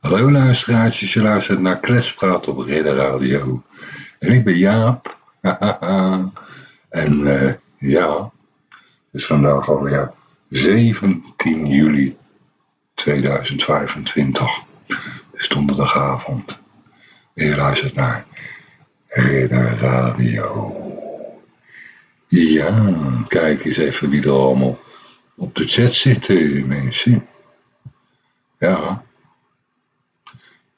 Hallo luisteraars, je luistert naar Kletspraat op Ridder Radio. En ik ben Jaap. en uh, ja, het is vandaag alweer 17 juli 2025. Het is donderdagavond. En je luistert naar Ridder Radio. Ja, kijk eens even wie er allemaal op de chat zitten, mensen. Ja.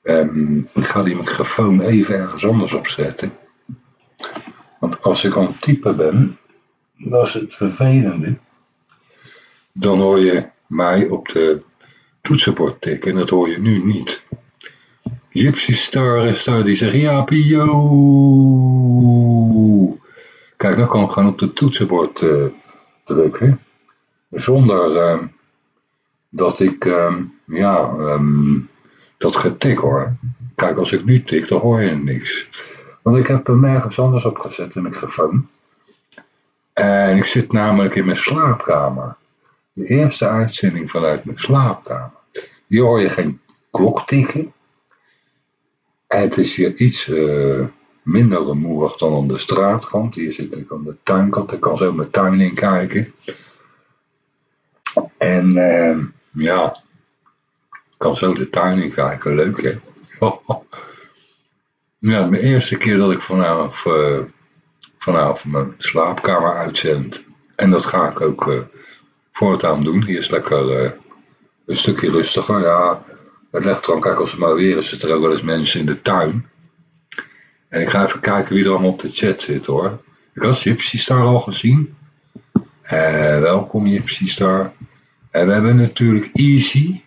Um, ik ga die microfoon even ergens anders opzetten. Want als ik aan het typen ben, dat is het vervelende. Dan hoor je mij op de toetsenbord tikken en dat hoor je nu niet. Gypsy Star is daar, die zegt ja, Pio. Kijk, dan kan ik gewoon op de toetsenbord uh, drukken. Zonder uh, dat ik, uh, ja, um, dat getik hoor. Kijk, als ik nu tik, dan hoor je niks. Want ik heb hem ergens anders opgezet, de microfoon. En ik zit namelijk in mijn slaapkamer. De eerste uitzending vanuit mijn slaapkamer. Hier hoor je geen klok tikken. En het is hier iets uh, minder rumoerig dan aan de straatkant. Hier zit ik aan de tuinkant. Ik kan zo mijn tuin in kijken. En uh, ja, kan zo de tuin in kijken. Leuk hè? ja, mijn eerste keer dat ik vanavond, uh, vanavond mijn slaapkamer uitzend. En dat ga ik ook uh, voortaan doen. Hier is lekker uh, een stukje rustiger. Ja, het legt dan, kijk als het maar weer is, zitten er ook wel eens mensen in de tuin. En ik ga even kijken wie er allemaal op de chat zit hoor. Ik had Gypsy Star al gezien. Welkom Gypsy Star. En we hebben natuurlijk Easy.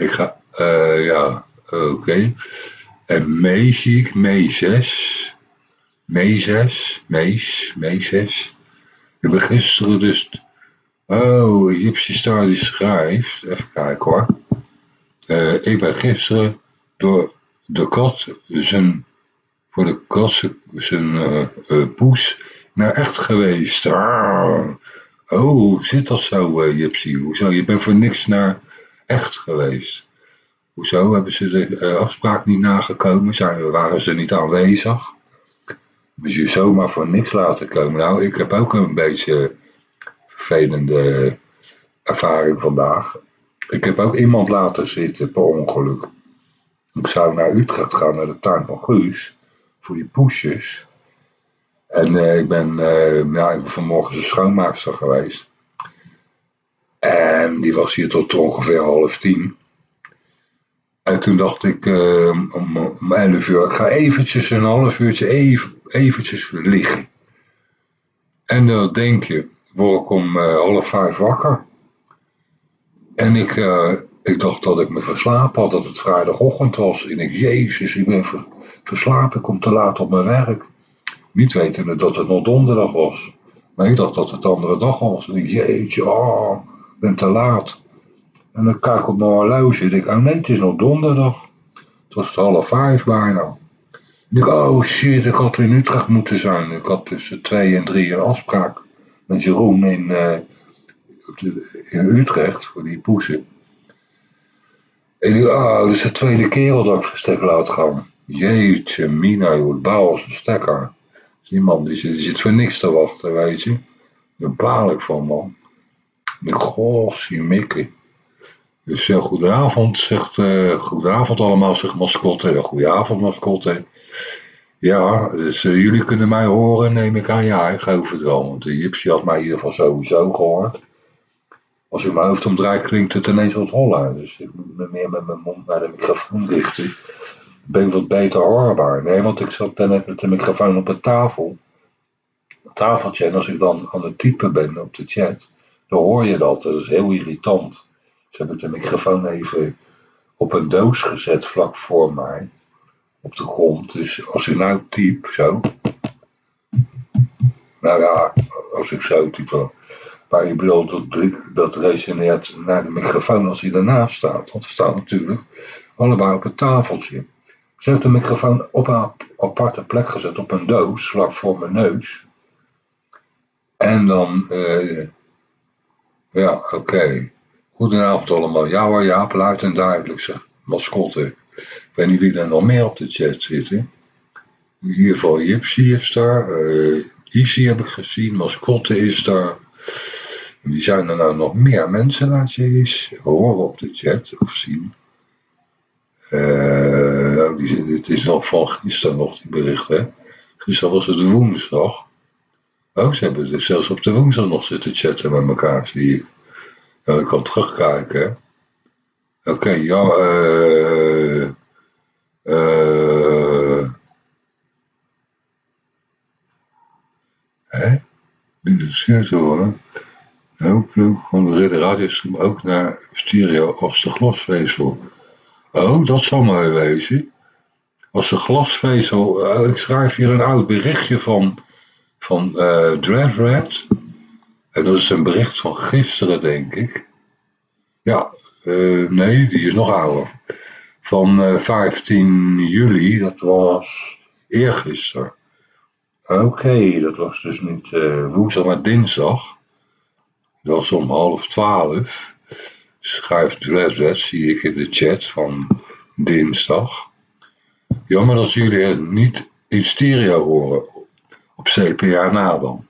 Ik ga, uh, ja, oké. En Mee zie ik, Mee 6. Mee 6, Mees, Mee 6. Ik ben gisteren dus... Oh, Gypsy Star die schrijft. Even kijken hoor. Uh, ik ben gisteren door de kat zijn... Voor de kat zijn uh, poes naar echt geweest. Ah. Oh, zit dat zo, Gypsy? Hoezo? Je bent voor niks naar echt geweest. Hoezo? Hebben ze de uh, afspraak niet nagekomen? Zijn, waren ze niet aanwezig? Ze je zomaar voor niks laten komen? Nou, ik heb ook een beetje vervelende ervaring vandaag. Ik heb ook iemand laten zitten per ongeluk. Ik zou naar Utrecht gaan, naar de tuin van Guus, voor die poesjes. En uh, ik, ben, uh, ja, ik vanmorgen zijn schoonmaakster geweest. En die was hier tot ongeveer half tien. En toen dacht ik uh, om, om 11 uur, ik ga eventjes een half uurtje even, eventjes liggen. En dan denk je, word ik om half vijf wakker. En ik, ik dacht dat ik me verslapen had, dat het vrijdagochtend was. En ik, jezus, ik ben verslapen, ik kom te laat op mijn werk. Niet wetende dat het nog donderdag was. Maar ik dacht dat het de andere dag was. En ik, jeetje, ik ben te laat. En dan kijk ik op mijn horloge en ik, oh nee, het is nog donderdag. Het was half vijf bijna. En ik, oh shit, ik had in Utrecht moeten zijn. Ik had tussen twee en drie een afspraak met Jeroen in, uh, in Utrecht voor die poezen. En ik, oh, dus de tweede keer dat ik verstek laat gaan. Jeetje, mina, joh, het bouw als een stekker. Die man die zit, die zit voor niks te wachten, weet je. Daar baal ik van, man. Mikken. Dus uh, goedenavond, zegt, uh, goedenavond allemaal, zegt mascotte. Goedenavond, mascotte. Ja, dus uh, jullie kunnen mij horen, neem ik aan. Ja, ik geloof het wel, want de Gypsy had mij in ieder geval sowieso gehoord. Als ik mijn hoofd omdraai, klinkt het ineens wat holler. Dus ik moet me meer met mijn mond naar de microfoon richten ben ik wat beter hoorbaar. Nee, want ik zat net met de microfoon op een tafel. Tafeltje. En als ik dan aan het typen ben op de chat, dan hoor je dat. Dat is heel irritant. Dus heb ik de microfoon even op een doos gezet vlak voor mij. Op de grond. Dus als ik nou typ, zo. Nou ja, als ik zo typ. Maar je bedoelt, dat, dat resoneert naar de microfoon als hij ernaast staat. Want er staat natuurlijk allebei op het tafeltje. Ze heeft de microfoon op een aparte plek gezet, op een doos, vlak voor mijn neus. En dan, uh, ja, oké. Goedenavond allemaal. Ja hoor, Jaap, luid en duidelijk, zegt mascotte. Ik weet niet wie er nog meer op de chat zit. In ieder geval Jipsy is daar. Uh, Easy heb ik gezien. Mascotte is daar. Wie zijn er nou nog meer mensen? Laat je eens horen op de chat of zien. Uh, het is nog van gisteren nog die bericht, hè. Gisteren was het woensdag. Oh, ze hebben dus zelfs op de woensdag nog zitten chatten met elkaar, zie ik. Nou, ik kan terugkijken, Oké, ja, eh... Uh, hè? Is zeer hoor. Hopelijk van de Ridder Radiostream ook naar stereo als de glasvezel. Oh, dat zal mooi wezen. Als de glasvezel... Oh, ik schrijf hier een oud berichtje van, van uh, Red. En dat is een bericht van gisteren, denk ik. Ja, uh, nee, die is nog ouder. Van uh, 15 juli, dat was eergisteren. Oké, dat was dus niet woensdag, maar dinsdag. Dat was om half twaalf schrijft Dreswet, zie ik in de chat van dinsdag. Jammer dat jullie het niet in stereo horen op CPA na dan.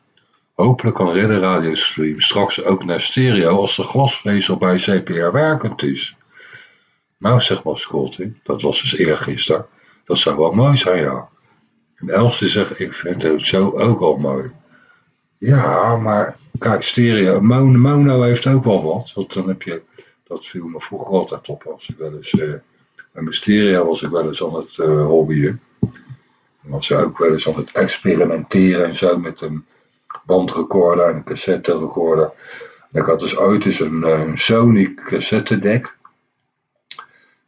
Hopelijk kan Ridder Radio Stream straks ook naar stereo als de glasvezel bij CPR werkend is. Nou, zeg maar Scotting, dat was dus eergisteren. Dat zou wel mooi zijn, ja. En Elste zegt, ik vind het zo ook al mooi. Ja, maar kijk, stereo, mono, heeft ook wel wat. Want dan heb je dat viel me vroeger altijd op. Als ik wel eens, uh, met Mysteria was ik wel eens aan het uh, hobbyen. Was ze ook wel eens aan het experimenteren en zo met een bandrecorder en een cassette recorder. En ik had dus ooit eens een, eh, een Sony cassettedek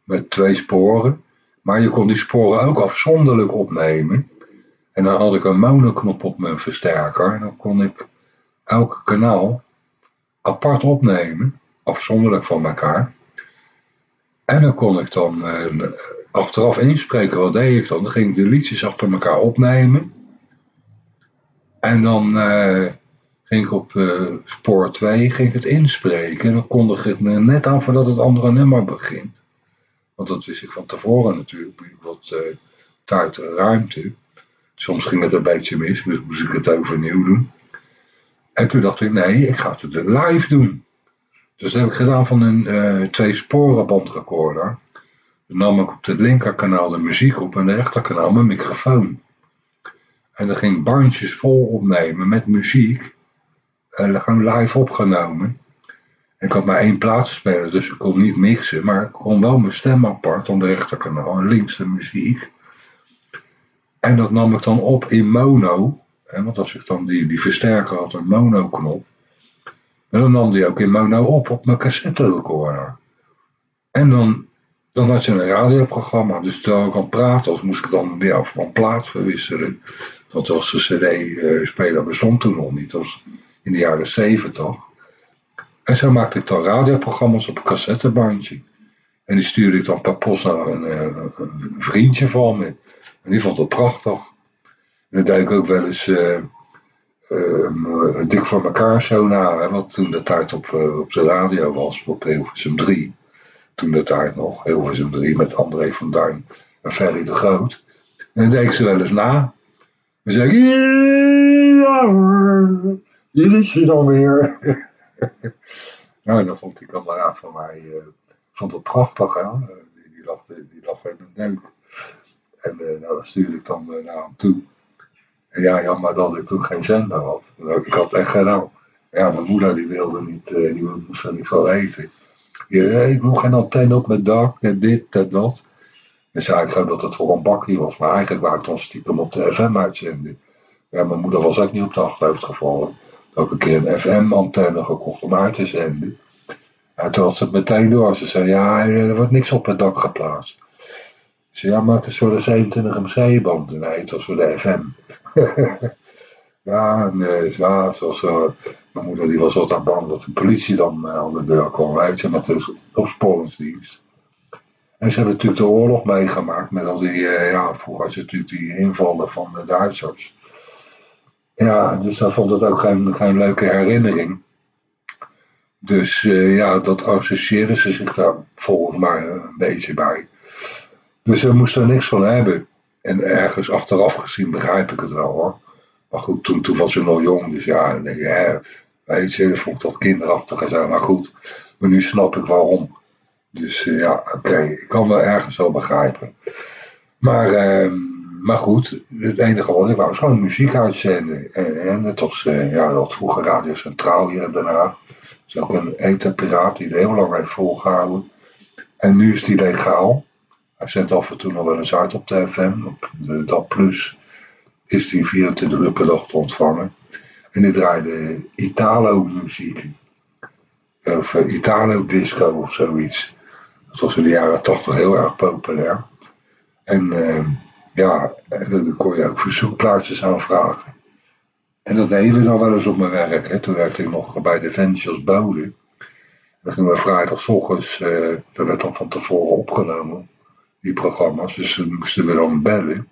met twee sporen. Maar je kon die sporen ook afzonderlijk opnemen. En dan had ik een monoknop op mijn versterker. En dan kon ik elk kanaal apart opnemen afzonderlijk van elkaar. En dan kon ik dan uh, achteraf inspreken. Wat deed ik dan? Dan ging ik de liedjes achter elkaar opnemen. En dan uh, ging ik op uh, spoor 2 ging ik het inspreken. En dan kondig ik me net aan voordat het andere nummer begint. Want dat wist ik van tevoren natuurlijk. Wat tijd en ruimte. Soms ging het een beetje mis. Dus moest ik het overnieuw doen. En toen dacht ik, nee, ik ga het live doen. Dus dat heb ik gedaan van een uh, twee sporen bandrecorder. Dan nam ik op het linkerkanaal de muziek op en de rechterkanaal mijn microfoon. En dan ging bandjes vol opnemen met muziek. En gewoon live opgenomen. ik had maar één platenspeler, dus ik kon niet mixen. Maar ik kon wel mijn stem apart op de rechterkanaal en links de muziek. En dat nam ik dan op in mono. Hè, want als ik dan die, die versterker had, een mono knop. En dan nam die ook in mono op op mijn cassette recorder. En dan, dan had je een radioprogramma. Dus terwijl ik aan praten was, moest ik dan weer van plaat verwisselen. Want als de cd-speler bestond toen nog niet. Dat was in de jaren zeventig. En zo maakte ik dan radioprogramma's op een cassettebandje. En die stuurde ik dan per post naar een, eh, een vriendje van me. En die vond het prachtig. En dan deed ik ook wel eens... Uh, uh, dik voor elkaar zo na, wat toen de tijd op, op de radio was, op Hilversum 3. Toen de tijd nog, Hilversum 3 met André van Duin en Ferry de Groot. En dan deed ik ze wel eens na. Dan ik, ja hier is je dan weer. nou, dan vond die kameraad van mij, uh, vond het prachtig, hè. Die, die, lag, die lag in een deuk. En uh, nou, stuurde ik dan naar hem toe. Ja, jammer dat ik toen geen zender had. Ik had echt geen Ja, mijn moeder die wilde niet, eh, die moest er niet van weten. Ja, ik wil geen antenne op mijn dak, en dit en dat. En zei ik gewoon dat het voor een bakje was, maar eigenlijk wou ik dan stiekem op de FM uitzenden. Ja, mijn moeder was ook niet op de achterhoofd gevallen. Ik een keer een FM-antenne gekocht om uit te zenden. En toen had ze het meteen door. Ze zei, ja, er wordt niks op het dak geplaatst. Ik zei, ja, maar het is voor de 27 MC-band. Nee, het was voor de FM. ja, nee, ja, zoals, uh, mijn moeder die was altijd bang dat de politie dan uh, aan de deur kwam, weet met de opsporingsdienst. En ze hebben natuurlijk de oorlog meegemaakt met al die, uh, ja, vroeger had je natuurlijk die invallen van de Duitsers. Ja, dus dat vond het ook geen, geen leuke herinnering. Dus ja, dat associeerden ze zich daar volgens mij een beetje bij. Dus ze moesten er niks van hebben. En ergens achteraf gezien begrijp ik het wel hoor. Maar goed, toen, toen was ze nog jong, dus ja, je, hè, weet je, vond dat kinderachtig en zo. Maar goed, maar nu snap ik waarom. Dus uh, ja, oké, ik kan wel ergens wel begrijpen. Maar, uh, maar goed, het enige wat ik wou was gewoon muziek uitzenden. En, en was, uh, ja, dat vroeger Radio Centraal hier Den Haag. Dat is ook een etherpiraat die het heel lang heeft volgehouden. En nu is die legaal. Hij zendt af en toe nog wel eens uit op de FM, op de DAP Plus. Is die 24 uur per dag te ontvangen. En die draaide Italo-muziek. Of uh, Italo-disco of zoiets. Dat was in de jaren 80 heel erg populair. En uh, ja, dan kon je ook verzoekplaatjes aanvragen. En dat deden we dan wel eens op mijn werk. Hè. Toen werkte ik nog bij Defensie als bode. Dan gingen we vrijdagochtends, uh, dat werd dan van tevoren opgenomen, die programma's. Dus dan moesten we dan bellen. En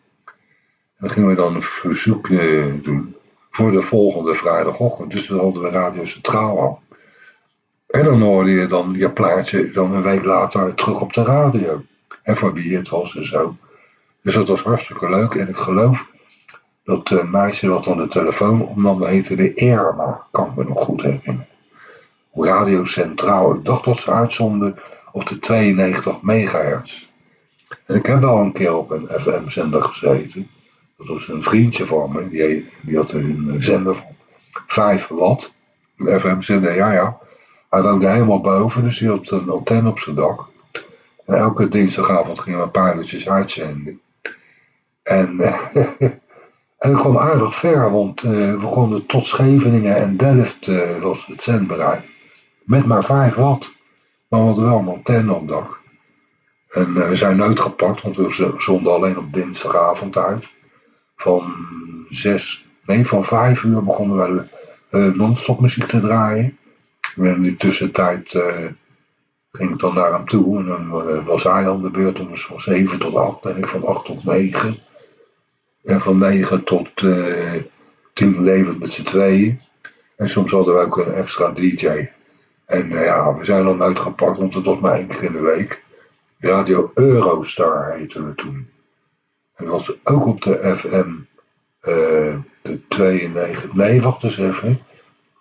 dan gingen we dan een verzoek uh, doen voor de volgende vrijdagochtend. Dus dan hadden we Radio Centraal aan. En dan hoorde je dan je plaatje dan een week later terug op de radio. En voor wie het was en zo. Dus dat was hartstikke leuk. En ik geloof dat de meisje dat aan de telefoon opnam, heette de Irma. Kan ik me nog goed herinneren. Radio Centraal. Ik dacht dat ze uitzonden op de 92 megahertz. En ik heb wel een keer op een FM-zender gezeten. Dat was een vriendje van me. Die, die had een zender van 5 watt. Een FM-zender, ja ja. Hij woonde helemaal boven, dus hij had een antenne op zijn dak. En elke dinsdagavond gingen we een paar uurtjes uitzenden. En, en ik kwam aardig ver, want uh, we konden tot Scheveningen en Delft uh, was het zendbereik. Met maar 5 watt. Maar we hadden wel een antenne op dak. En we zijn nooit gepakt, want we zonden alleen op dinsdagavond uit. Van 6, nee, van 5 uur begonnen we non-stop muziek te draaien. En in die tussentijd uh, ging ik dan naar hem toe. En dan uh, was hij aan de beurt om van 7 tot 8 en ik van 8 tot 9. En van 9 tot uh, 10 levend met z'n tweeën. En soms hadden we ook een extra DJ. En ja, we zijn dan uitgepakt, want het was maar één keer in de week. Radio Eurostar heette we toen. En was ook op de FM de 92. Nee, wacht eens even.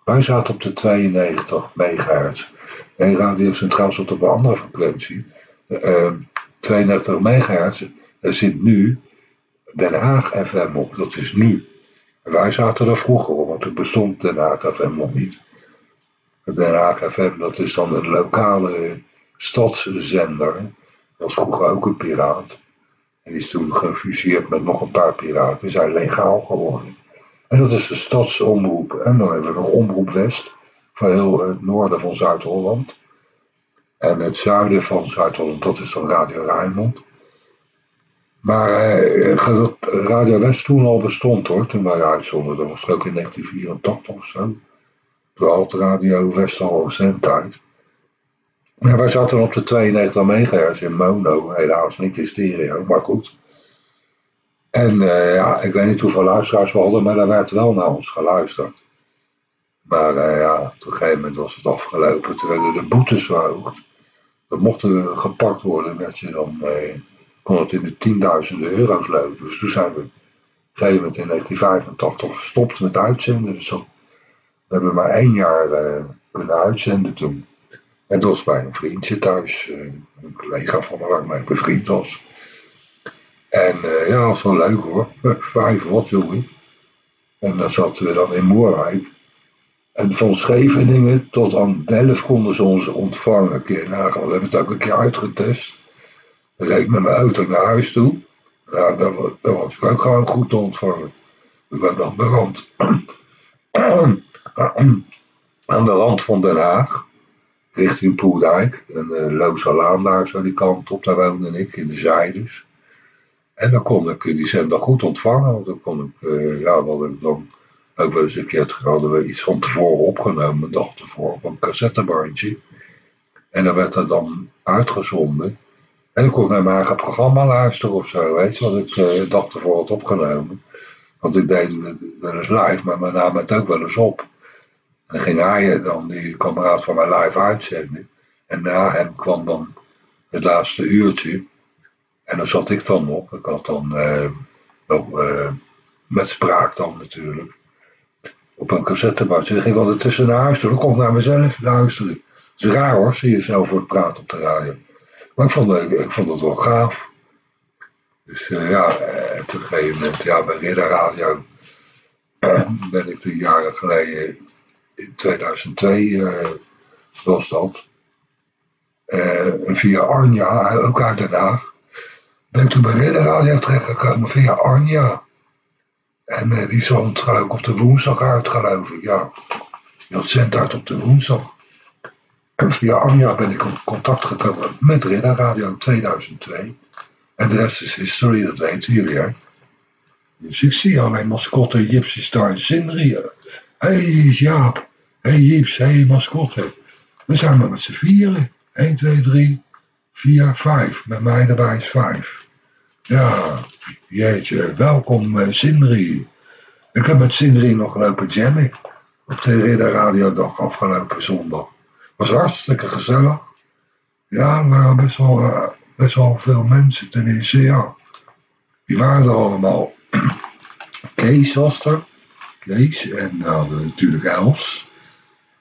Wij zaten op de 92 megahertz. En Radio Centraal zat op een andere frequentie. Uh, 92 megahertz. Er zit nu Den Haag FM op. Dat is nu. Wij zaten er vroeger op, want er bestond Den Haag FM nog niet. Den Haag FM, dat is dan een lokale stadszender. Dat was vroeger ook een piraat. En is toen gefuseerd met nog een paar piraten. Zijn legaal geworden. En dat is de stadsomroep. En dan hebben we nog Omroep West, van heel het noorden van Zuid-Holland. En het zuiden van Zuid-Holland, dat is dan Radio Rijnmond. Maar eh, Radio West toen al bestond hoor, toen wij uitzonden. Dat was ook in 1984 of zo. Toen had Radio West al een zendtijd. Maar wij zaten op de 92 megahertz in mono, helaas niet in stereo, maar goed. En uh, ja, ik weet niet hoeveel luisteraars we hadden, maar daar werd wel naar ons geluisterd. Maar uh, ja, op een gegeven moment was het afgelopen. Toen werden de boetes verhoogd. Dat mochten gepakt worden, werd je dan, kon het in de tienduizenden euro's lopen. Dus toen zijn we op een gegeven moment in 1985 gestopt met uitzenden. Dus we hebben maar één jaar kunnen uitzenden toen. Dat was bij een vriendje thuis, een collega van me waar ik mee bevriend was. En uh, ja, dat was wel leuk hoor. Vijf wat jongen. En dan zaten we dan in Moerwijk. En van Scheveningen tot aan Delft konden ze ons ontvangen. Een keer nagaan. We hebben het ook een keer uitgetest. Dan reed ik met mijn auto naar huis toe. Ja, dat was, ik ook gewoon goed te ontvangen. Ik ben aan de rand. aan de rand van Den Haag. Richting Poeldijk. En uh, Loze Laan daar zo die kant op. Daar woonde ik in de Zijdes. En dan kon ik die zender goed ontvangen. Want dan kon ik, uh, ja, wat ik dan ook wel eens een keer hadden we iets van tevoren opgenomen, een dag tevoren, op een cassettebandje. En dan werd dat dan uitgezonden. En dan kon ik naar mijn eigen programma luisteren of zo, weet je, wat ik uh, een dag tevoren had opgenomen. Want ik deed het wel eens live, maar mijn naam het ook wel eens op. En dan ging hij dan, die kameraad van mij, live uitzenden. En na hem kwam dan het laatste uurtje. En dan zat ik dan op. Ik had dan uh, wel, uh, met spraak dan natuurlijk. Op een cassettebandje. Ging ik altijd tussen naar toe. Dan kon ik naar mezelf luisteren. Het is raar hoor, zie je zelf voor praten op de radio. Maar ik vond, ik, ik vond het wel gaaf. Dus uh, ja, en op een gegeven moment, ja, bij Ridder Radio ben ik de jaren geleden, in 2002 was dat. en via Arnja, ook uit Den Haag, ben ik toen bij Ridder Radio terechtgekomen via Arnja. En uh, die zond geloof ik op de woensdag uit, geloof ik, ja. Had zendt uit op de woensdag. En via Anja ben ik in contact gekomen met Ridder Radio in 2002. En de rest is historie, dat weten jullie, hè. Dus ik zie alleen mascotte Gypsy Star en Sindri. Hé hey, Jaap, hé hey, hé hey, mascotte. We zijn maar met z'n vieren. 1, 2, 3, 4, 5. Met mij erbij is 5. Ja, jeetje, welkom uh, Sindri. Ik heb met Sindri nog gelopen jammen. Op de Ridder Radio dag afgelopen zondag. Was hartstikke gezellig. Ja, er waren best wel, uh, best wel veel mensen tenminste, ja. Die waren er allemaal. Kees was er. Kees. En dan hadden we natuurlijk Els.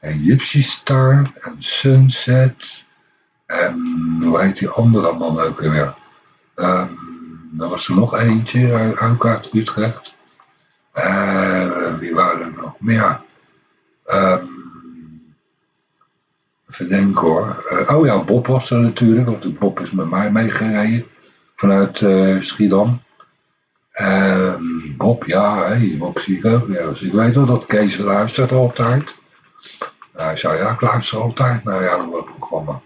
En Gypsy Star. En Sunset. En hoe heet die andere man ook weer? Um, er was er nog eentje uit, Utrecht. Uh, wie waren er nog meer? Um, even denken hoor. Uh, oh ja, Bob was er natuurlijk, want Bob is met mij meegereden vanuit uh, Schiedam. Uh, Bob, ja, Bob zie ik ook. Dus ik weet wel dat Kees luistert altijd. Hij zei, ja, ik luister altijd naar jouw programma.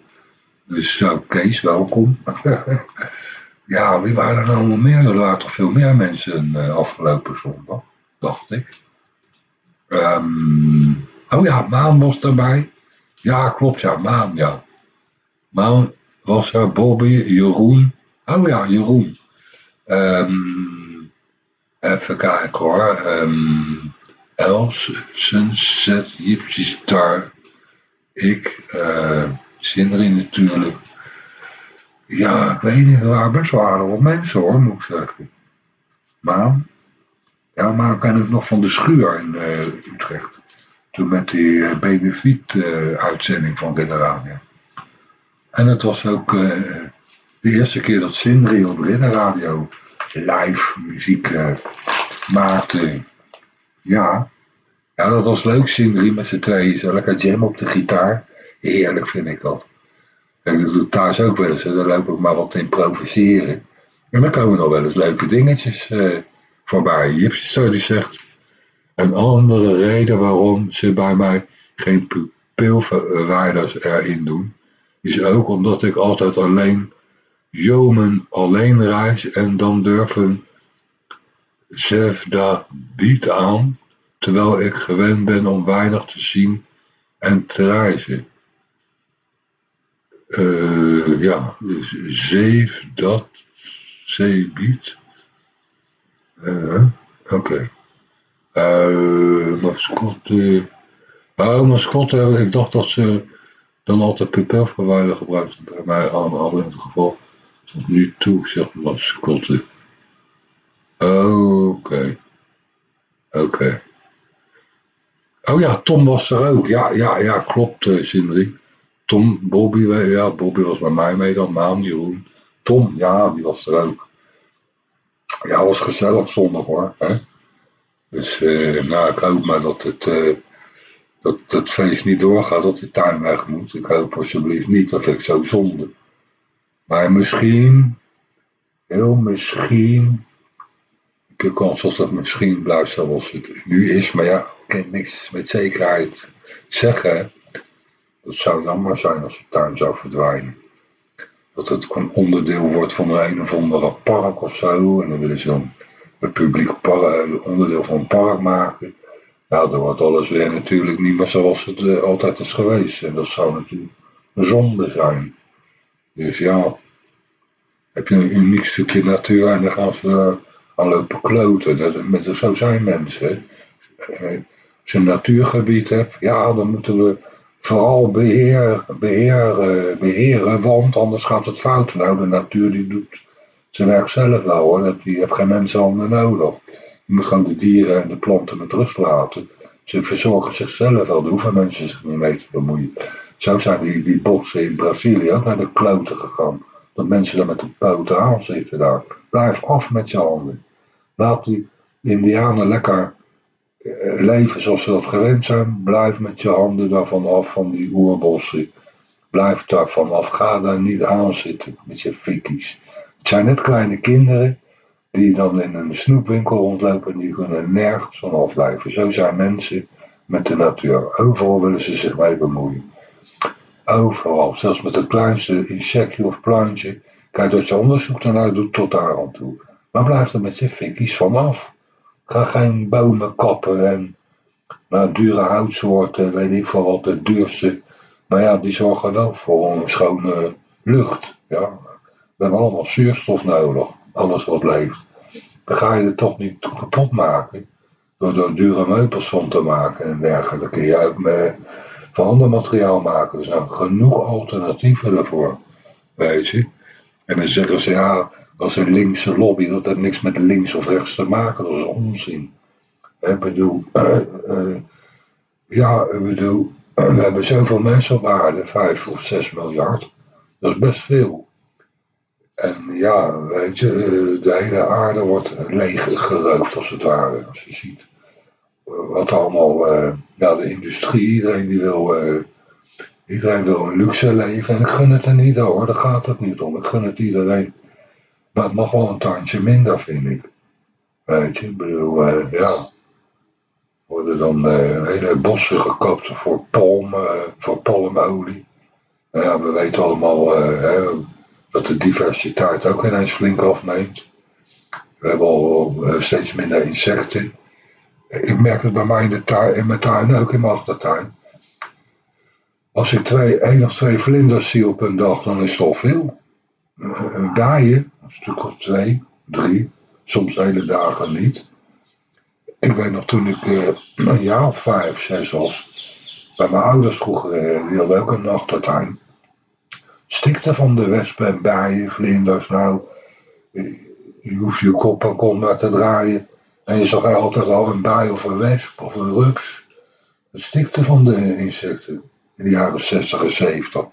Dus uh, Kees, welkom. ja, wie waren er nou nog meer? Er waren toch veel meer mensen uh, afgelopen zondag, dacht ik. Um, oh ja, Maan was erbij. Ja, klopt, ja, Maan, ja. Maan was er, Bobby, Jeroen. Oh ja, Jeroen. Um, even kijken hoor. Um, Els, Sunset, Gypsy Star. Ik, Sindri natuurlijk. Ja, ik weet niet, er waren best wel aardig mensen hoor, moet ik zeggen. Maan. Ja, Maan ken ik nog van de schuur in uh, Utrecht. Toen met die uh, benefiet uh, uitzending van Ridder En het was ook de eerste keer dat Sindri op Ridder Radio live muziek maakte. Ja. ja, dat was leuk, Sindri met z'n tweeën. Zo lekker jam op de gitaar. Heerlijk vind ik dat. En dat doe ik thuis ook wel eens. Dan loop ik maar wat te improviseren. En dan komen nog wel eens leuke dingetjes uh, voorbij. Gypsy die zegt... Een andere reden waarom ze bij mij geen pupilverwijders erin doen... is ook omdat ik altijd alleen... Jomen alleen reis en dan durven... Zevda biedt aan... terwijl ik gewend ben om weinig te zien en te reizen. Uh, ja, zeef dat, zeebiet. Uh, Oké. Okay. Uh, mascotte. Oh, mascotte, ik dacht dat ze dan altijd pupilverwijder gebruikten. Bij mij allemaal in het geval tot nu toe, zeg mascotte. Oké. Oké. Oh ja, Tom was er ook. Ja, ja, ja, klopt, uh, Sindri. Tom, Bobby, ja, Bobby was bij mij mee dan, Maan, Jeroen. Tom, ja, die was er ook. Ja, was gezellig zondag hoor. Hè? Dus uh, nou, ik hoop maar dat het, uh, dat het feest niet doorgaat, dat de tuin weg moet. Ik hoop alsjeblieft niet, dat ik zo zonde. Maar misschien, heel misschien, heb kans als dat misschien blijft zoals het nu is. Maar ja, ik kan niks met zekerheid zeggen. Het zou jammer zijn als de tuin zou verdwijnen. Dat het een onderdeel wordt van een of andere park of zo. En dan willen ze dan het publiek park, onderdeel van een park maken. Nou, dan wordt alles weer natuurlijk niet meer zoals het uh, altijd is geweest. En dat zou natuurlijk een zonde zijn. Dus ja, heb je een uniek stukje natuur en dan gaan ze aan lopen kloten. Dat, met, zo zijn mensen. Uh, Als je een natuurgebied hebt, ja, dan moeten we vooral beheer, beheer, beheren, want anders gaat het fout. Nou, de natuur die doet zijn werk zelf wel hoor, die heeft geen mensenhanden nodig. Je moet gewoon de dieren en de planten met rust laten. Ze verzorgen zichzelf wel, er hoeven mensen zich niet mee te bemoeien. Zo zijn die, die bossen in Brazilië ook naar de kloten gegaan. Dat mensen daar met de poten aan zitten daar. Blijf af met je handen. Laat die indianen lekker eh, leven zoals ze dat gewend zijn. Blijf met je handen daarvan af, van die oerbossen. Blijf daarvan af. Ga daar niet aan zitten met je fikkies. Het zijn net kleine kinderen die dan in een snoepwinkel rondlopen en die kunnen nergens van afblijven. Zo zijn mensen met de natuur. Overal willen ze zich mee bemoeien. Overal, zelfs met het kleinste insectje of plantje. Kijk dat je onderzoek daarna doet tot daar aan toe. Maar blijf er met je fikkies vanaf. Ga geen bomen kappen en nou, dure houtsoorten, weet ik veel wat, de duurste. Maar ja, die zorgen wel voor een schone lucht. Ja. We hebben allemaal zuurstof nodig, alles wat leeft. Dan ga je het toch niet kapot maken. Door, door dure meubels van te maken en dergelijke. Je ook met van ander materiaal maken. Er zijn genoeg alternatieven daarvoor. Weet je. En dan zeggen ze ja, als een linkse lobby, dat heeft niks met links of rechts te maken. Dat is onzin. Ik bedoel, uh, uh, ja, ik bedoel, we hebben zoveel mensen op aarde, 5 of 6 miljard. Dat is best veel. En ja, weet je, eh, de hele aarde wordt leeg als het ware, als je ziet. Wat allemaal, ja, de industrie, iedereen die wil, iedereen wil een luxe leven. En ik gun het er niet hoor, daar gaat het niet om. Ik gun het iedereen. Maar het mag wel een tandje minder, vind ik. Weet je, ik bedoel, uh, ja. Worden dan uh, hele bossen gekapt voor palm, uh, voor palmolie. Nou ja, we weten allemaal dat de diversiteit ook ineens flink afneemt. We hebben al steeds minder insecten. Ik merk het bij mij in, de tuin, in mijn tuin ook, in mijn achtertuin. Als ik twee, één of twee vlinders zie op een dag, dan is het al veel. Bijen, een stuk of twee, drie, soms hele dagen niet. Ik weet nog toen ik uh, een jaar of vijf, zes was, bij mijn ouders vroeger, uh, die hadden ook een achtertuin. Stikte van de wespen en bijen, vlinders, nou, je hoeft je kop en kont te draaien. En je zag altijd al een bij of een wesp of een rups. Het stikte van de insecten in de jaren 60 en 70.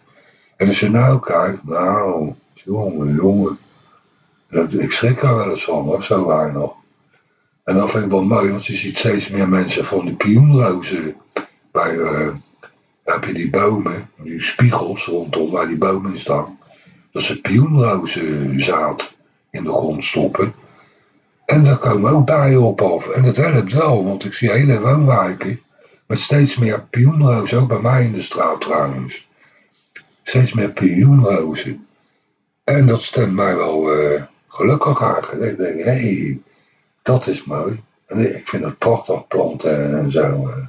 En als je nou kijkt, nou, jongen, jongen. Ik schrik er wel eens van hoor, zo weinig. En dat vind ik wel mooi, want je ziet steeds meer mensen van die pioenrozen. Bij, uh, heb je die bomen, die spiegels rondom waar die bomen staan. Dat ze pioenrozenzaad in de grond stoppen. En daar komen ook bijen op af. En het helpt wel, want ik zie hele woonwijken met steeds meer pioenrozen, ook bij mij in de straat trouwens. Steeds meer pioenrozen. En dat stemt mij wel uh, gelukkig eigenlijk. Ik denk, hé, hey, dat is mooi. En ik vind het prachtig planten en zo. Uh,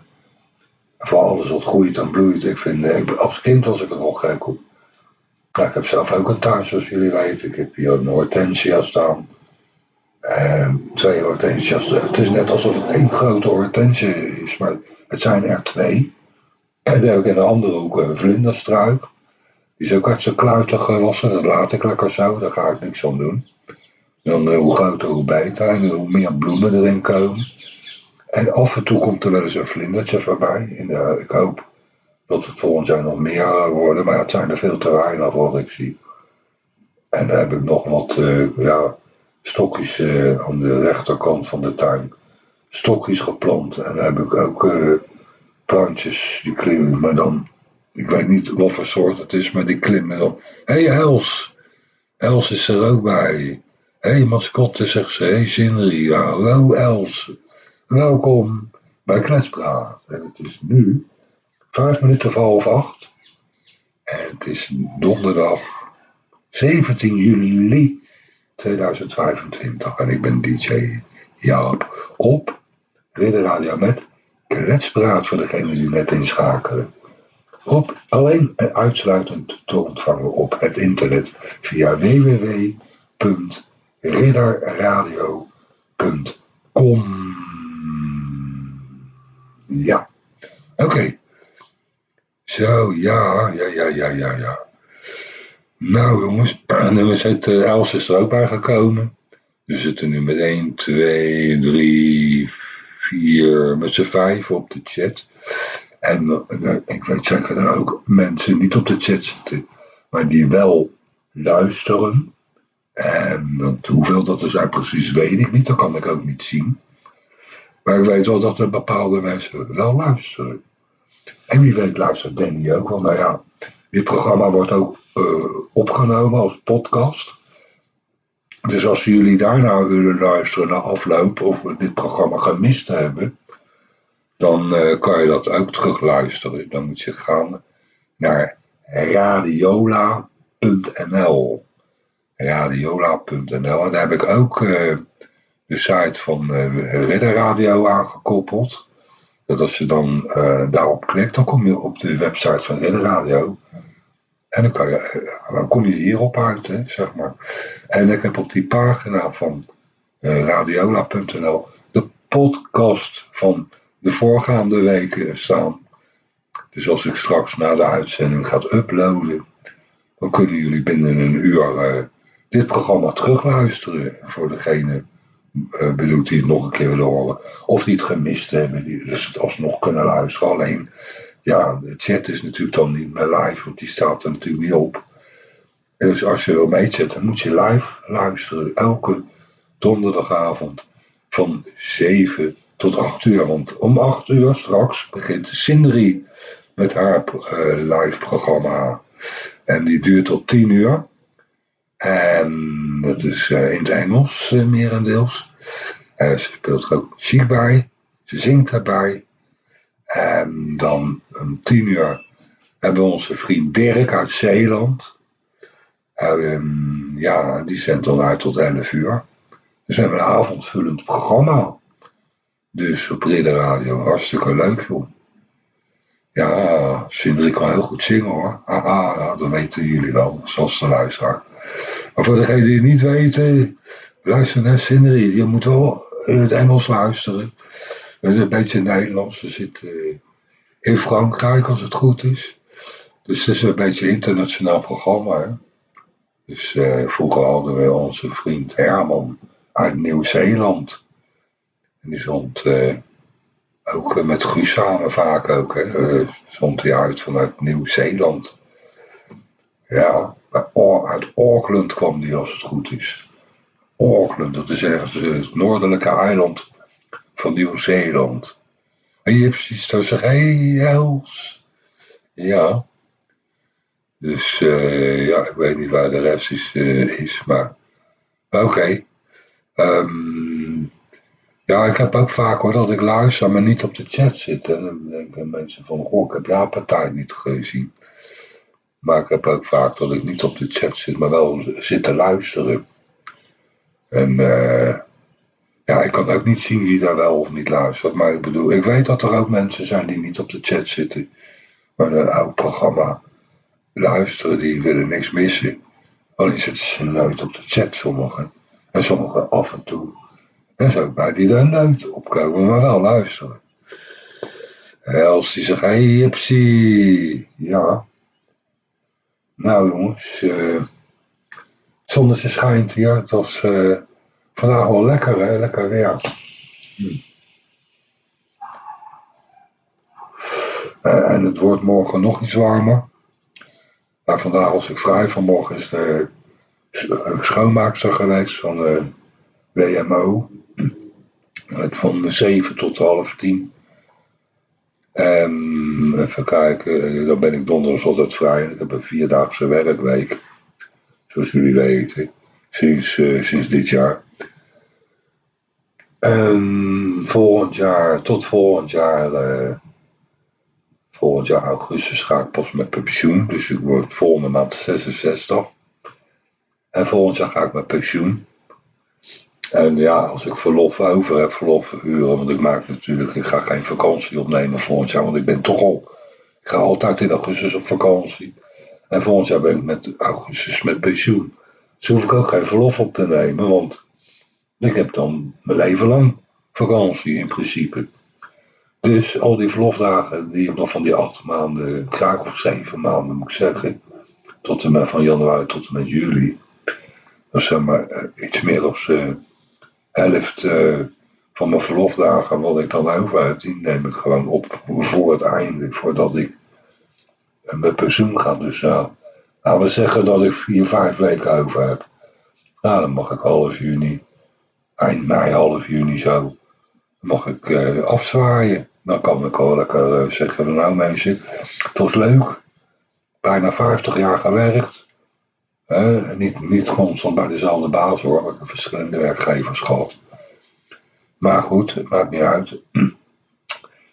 voor alles wat groeit en bloeit. Ik vind, uh, ik, als kind was ik er al gek op. Nou, ik heb zelf ook een tuin, zoals jullie weten. Ik heb hier een hortensia staan. Uh, twee hortensia's. Het is net alsof het één grote hortensia is, maar het zijn er twee. En dan heb ik in de andere hoek een vlinderstruik. Die is ook uit zijn kluiten gewassen. Dat laat ik lekker zo, daar ga ik niks aan doen. Dan uh, hoe groter, hoe beter. En hoe meer bloemen erin komen. En af en toe komt er wel eens een vlindertje voorbij. Ik hoop dat het volgend jaar nog meer worden. Maar het zijn er veel te weinig wat ik zie. En dan heb ik nog wat uh, ja, stokjes uh, aan de rechterkant van de tuin. Stokjes geplant. En dan heb ik ook plantjes die klimmen. Maar dan ik weet niet wat voor soort het is, maar die klimmen dan. Hé hey Els, Els is er ook bij. Hé hey, mascotte, zegt ze. Hey, hallo Els. Welkom bij Kletspraat. En het is nu vijf minuten voor half acht. En het is donderdag 17 juli 2025. En ik ben DJ Jaap op Ridder Radio met Kletspraat voor degenen die net inschakelen op alleen en uitsluitend te ontvangen op het internet via www.ridderradio.com. Ja. Oké. Zo, ja, ja, ja, ja, ja, ja. Nou jongens, en we zitten, uh, Els is er ook bij gekomen. We zitten nu met 1, 2, 3, 4, met z'n vijf op de chat. En uh, ik weet zeker dat er ook mensen niet op de chat zitten, maar die wel luisteren. En hoeveel dat er zijn precies weet ik niet, dat kan ik ook niet zien. Maar ik weet wel dat er bepaalde mensen wel luisteren. En wie weet luistert Danny ook wel. Nou ja, dit programma wordt ook uh, opgenomen als podcast. Dus als jullie daarna willen luisteren naar afloop of dit programma gemist hebben, dan uh, kan je dat ook terugluisteren. Dan moet je gaan naar radiola.nl. Radiola.nl. En daar heb ik ook uh, de site van Ridder Radio aangekoppeld. Dat als je dan daarop klikt, dan kom je op de website van Ridder Radio. En dan, kan je, dan kom je hierop uit, hè, zeg maar. En ik heb op die pagina van uh, radiola.nl de podcast van de voorgaande weken staan. Dus als ik straks na de uitzending ga uploaden, dan kunnen jullie binnen een uur dit programma terugluisteren. Voor degene uh, bedoel, die het nog een keer willen horen. Of die het gemist hebben, die dus alsnog kunnen luisteren. Alleen ja, de chat is natuurlijk dan niet meer live, want die staat er natuurlijk niet op. Dus als je wil meezetten, moet je live luisteren. Elke donderdagavond van 7 tot 8 uur. Want om 8 uur straks begint Sindri met haar uh, live programma. En die duurt tot 10 uur. En dat is uh, in het Engels uh, merendeels. En ze speelt er ook chic bij. Ze zingt daarbij. En dan om tien uur hebben we onze vriend Dirk uit Zeeland. Um, ja, die zendt dan uit tot 11 uur. Dus we hebben een avondvullend programma. Dus op Ridder Radio, hartstikke leuk joh. Ja, Sindri kan heel goed zingen hoor. Haha, ja, dat weten jullie wel, zoals de luisteraar. Maar voor degenen die het niet weten, luister naar Sindri. Je moet wel in het Engels luisteren. Een beetje Nederlands. We zitten in Frankrijk als het goed is. Dus het is een beetje een internationaal programma. Hè? Dus uh, vroeger hadden we onze vriend Herman uit Nieuw-Zeeland. En die zond uh, ook met Guus samen vaak ook. Hè? zond hij uit vanuit Nieuw-Zeeland. Ja, uit Auckland kwam die als het goed is. Auckland, dat is ergens het noordelijke eiland van Nieuw-Zeeland. En je hebt precies zo zeggen, hé hey, Els. Ja. Dus uh, ja, ik weet niet waar de rest is, uh, is maar oké. Um, ja, ik heb ook vaak hoor dat ik luister, maar niet op de chat zit. En dan denken mensen van, goh, ik heb jouw partij niet gezien. Maar ik heb ook vaak dat ik niet op de chat zit, maar wel zit te luisteren. En uh, ja, ik kan ook niet zien wie daar wel of niet luistert. Maar ik bedoel, ik weet dat er ook mensen zijn die niet op de chat zitten. Maar een oud programma luisteren, die willen niks missen. Alleen zitten ze nooit op de chat, sommigen. En sommigen af en toe. En zo bij die daar nooit opkomen, maar wel luisteren. als die zegt, hey, Jipsie. Ja. Nou jongens, uh, eh, zonnetje schijnt hier. Het was... Uh, Vandaag wel lekker, hè? Lekker weer. Uh, en het wordt morgen nog iets warmer. Maar vandaag was ik vrij. Vanmorgen is de schoonmaakster geweest van de WMO. Van 7 tot half 10. En even kijken, dan ben ik donderdag altijd vrij. Ik heb een vierdaagse werkweek. Zoals jullie weten. Sinds, uh, sinds dit jaar. En volgend jaar, tot volgend jaar, uh, volgend jaar augustus ga ik pas met pensioen. Dus ik word volgende maand 66. En volgend jaar ga ik met pensioen. En ja, als ik verlof over heb, verlof uren, want ik maak natuurlijk, ik ga geen vakantie opnemen volgend jaar, want ik ben toch al, ik ga altijd in augustus op vakantie. En volgend jaar ben ik met augustus met pensioen. Dus hoef ik ook geen verlof op te nemen, want ik heb dan mijn leven lang vakantie in principe. Dus al die verlofdagen die ik nog van die acht maanden kraak, of zeven maanden moet ik zeggen, tot en met van januari tot en met juli, dat zeg maar eh, iets meer op 11 eh, van mijn verlofdagen, wat ik dan over heb, die neem ik gewoon op voor het einde, voordat ik eh, mijn pensioen ga. Dus nou, laten we zeggen dat ik vier, vijf weken over heb. Nou, dan mag ik half juni, eind mei, half juni zo, mag ik eh, afzwaaien. Dan kan ik wel lekker zeggen van nou mensen, het was leuk. Bijna 50 jaar gewerkt. Niet, niet constant bij dezelfde baas hoor, ik verschillende werkgevers gehad. Maar goed, het maakt niet uit.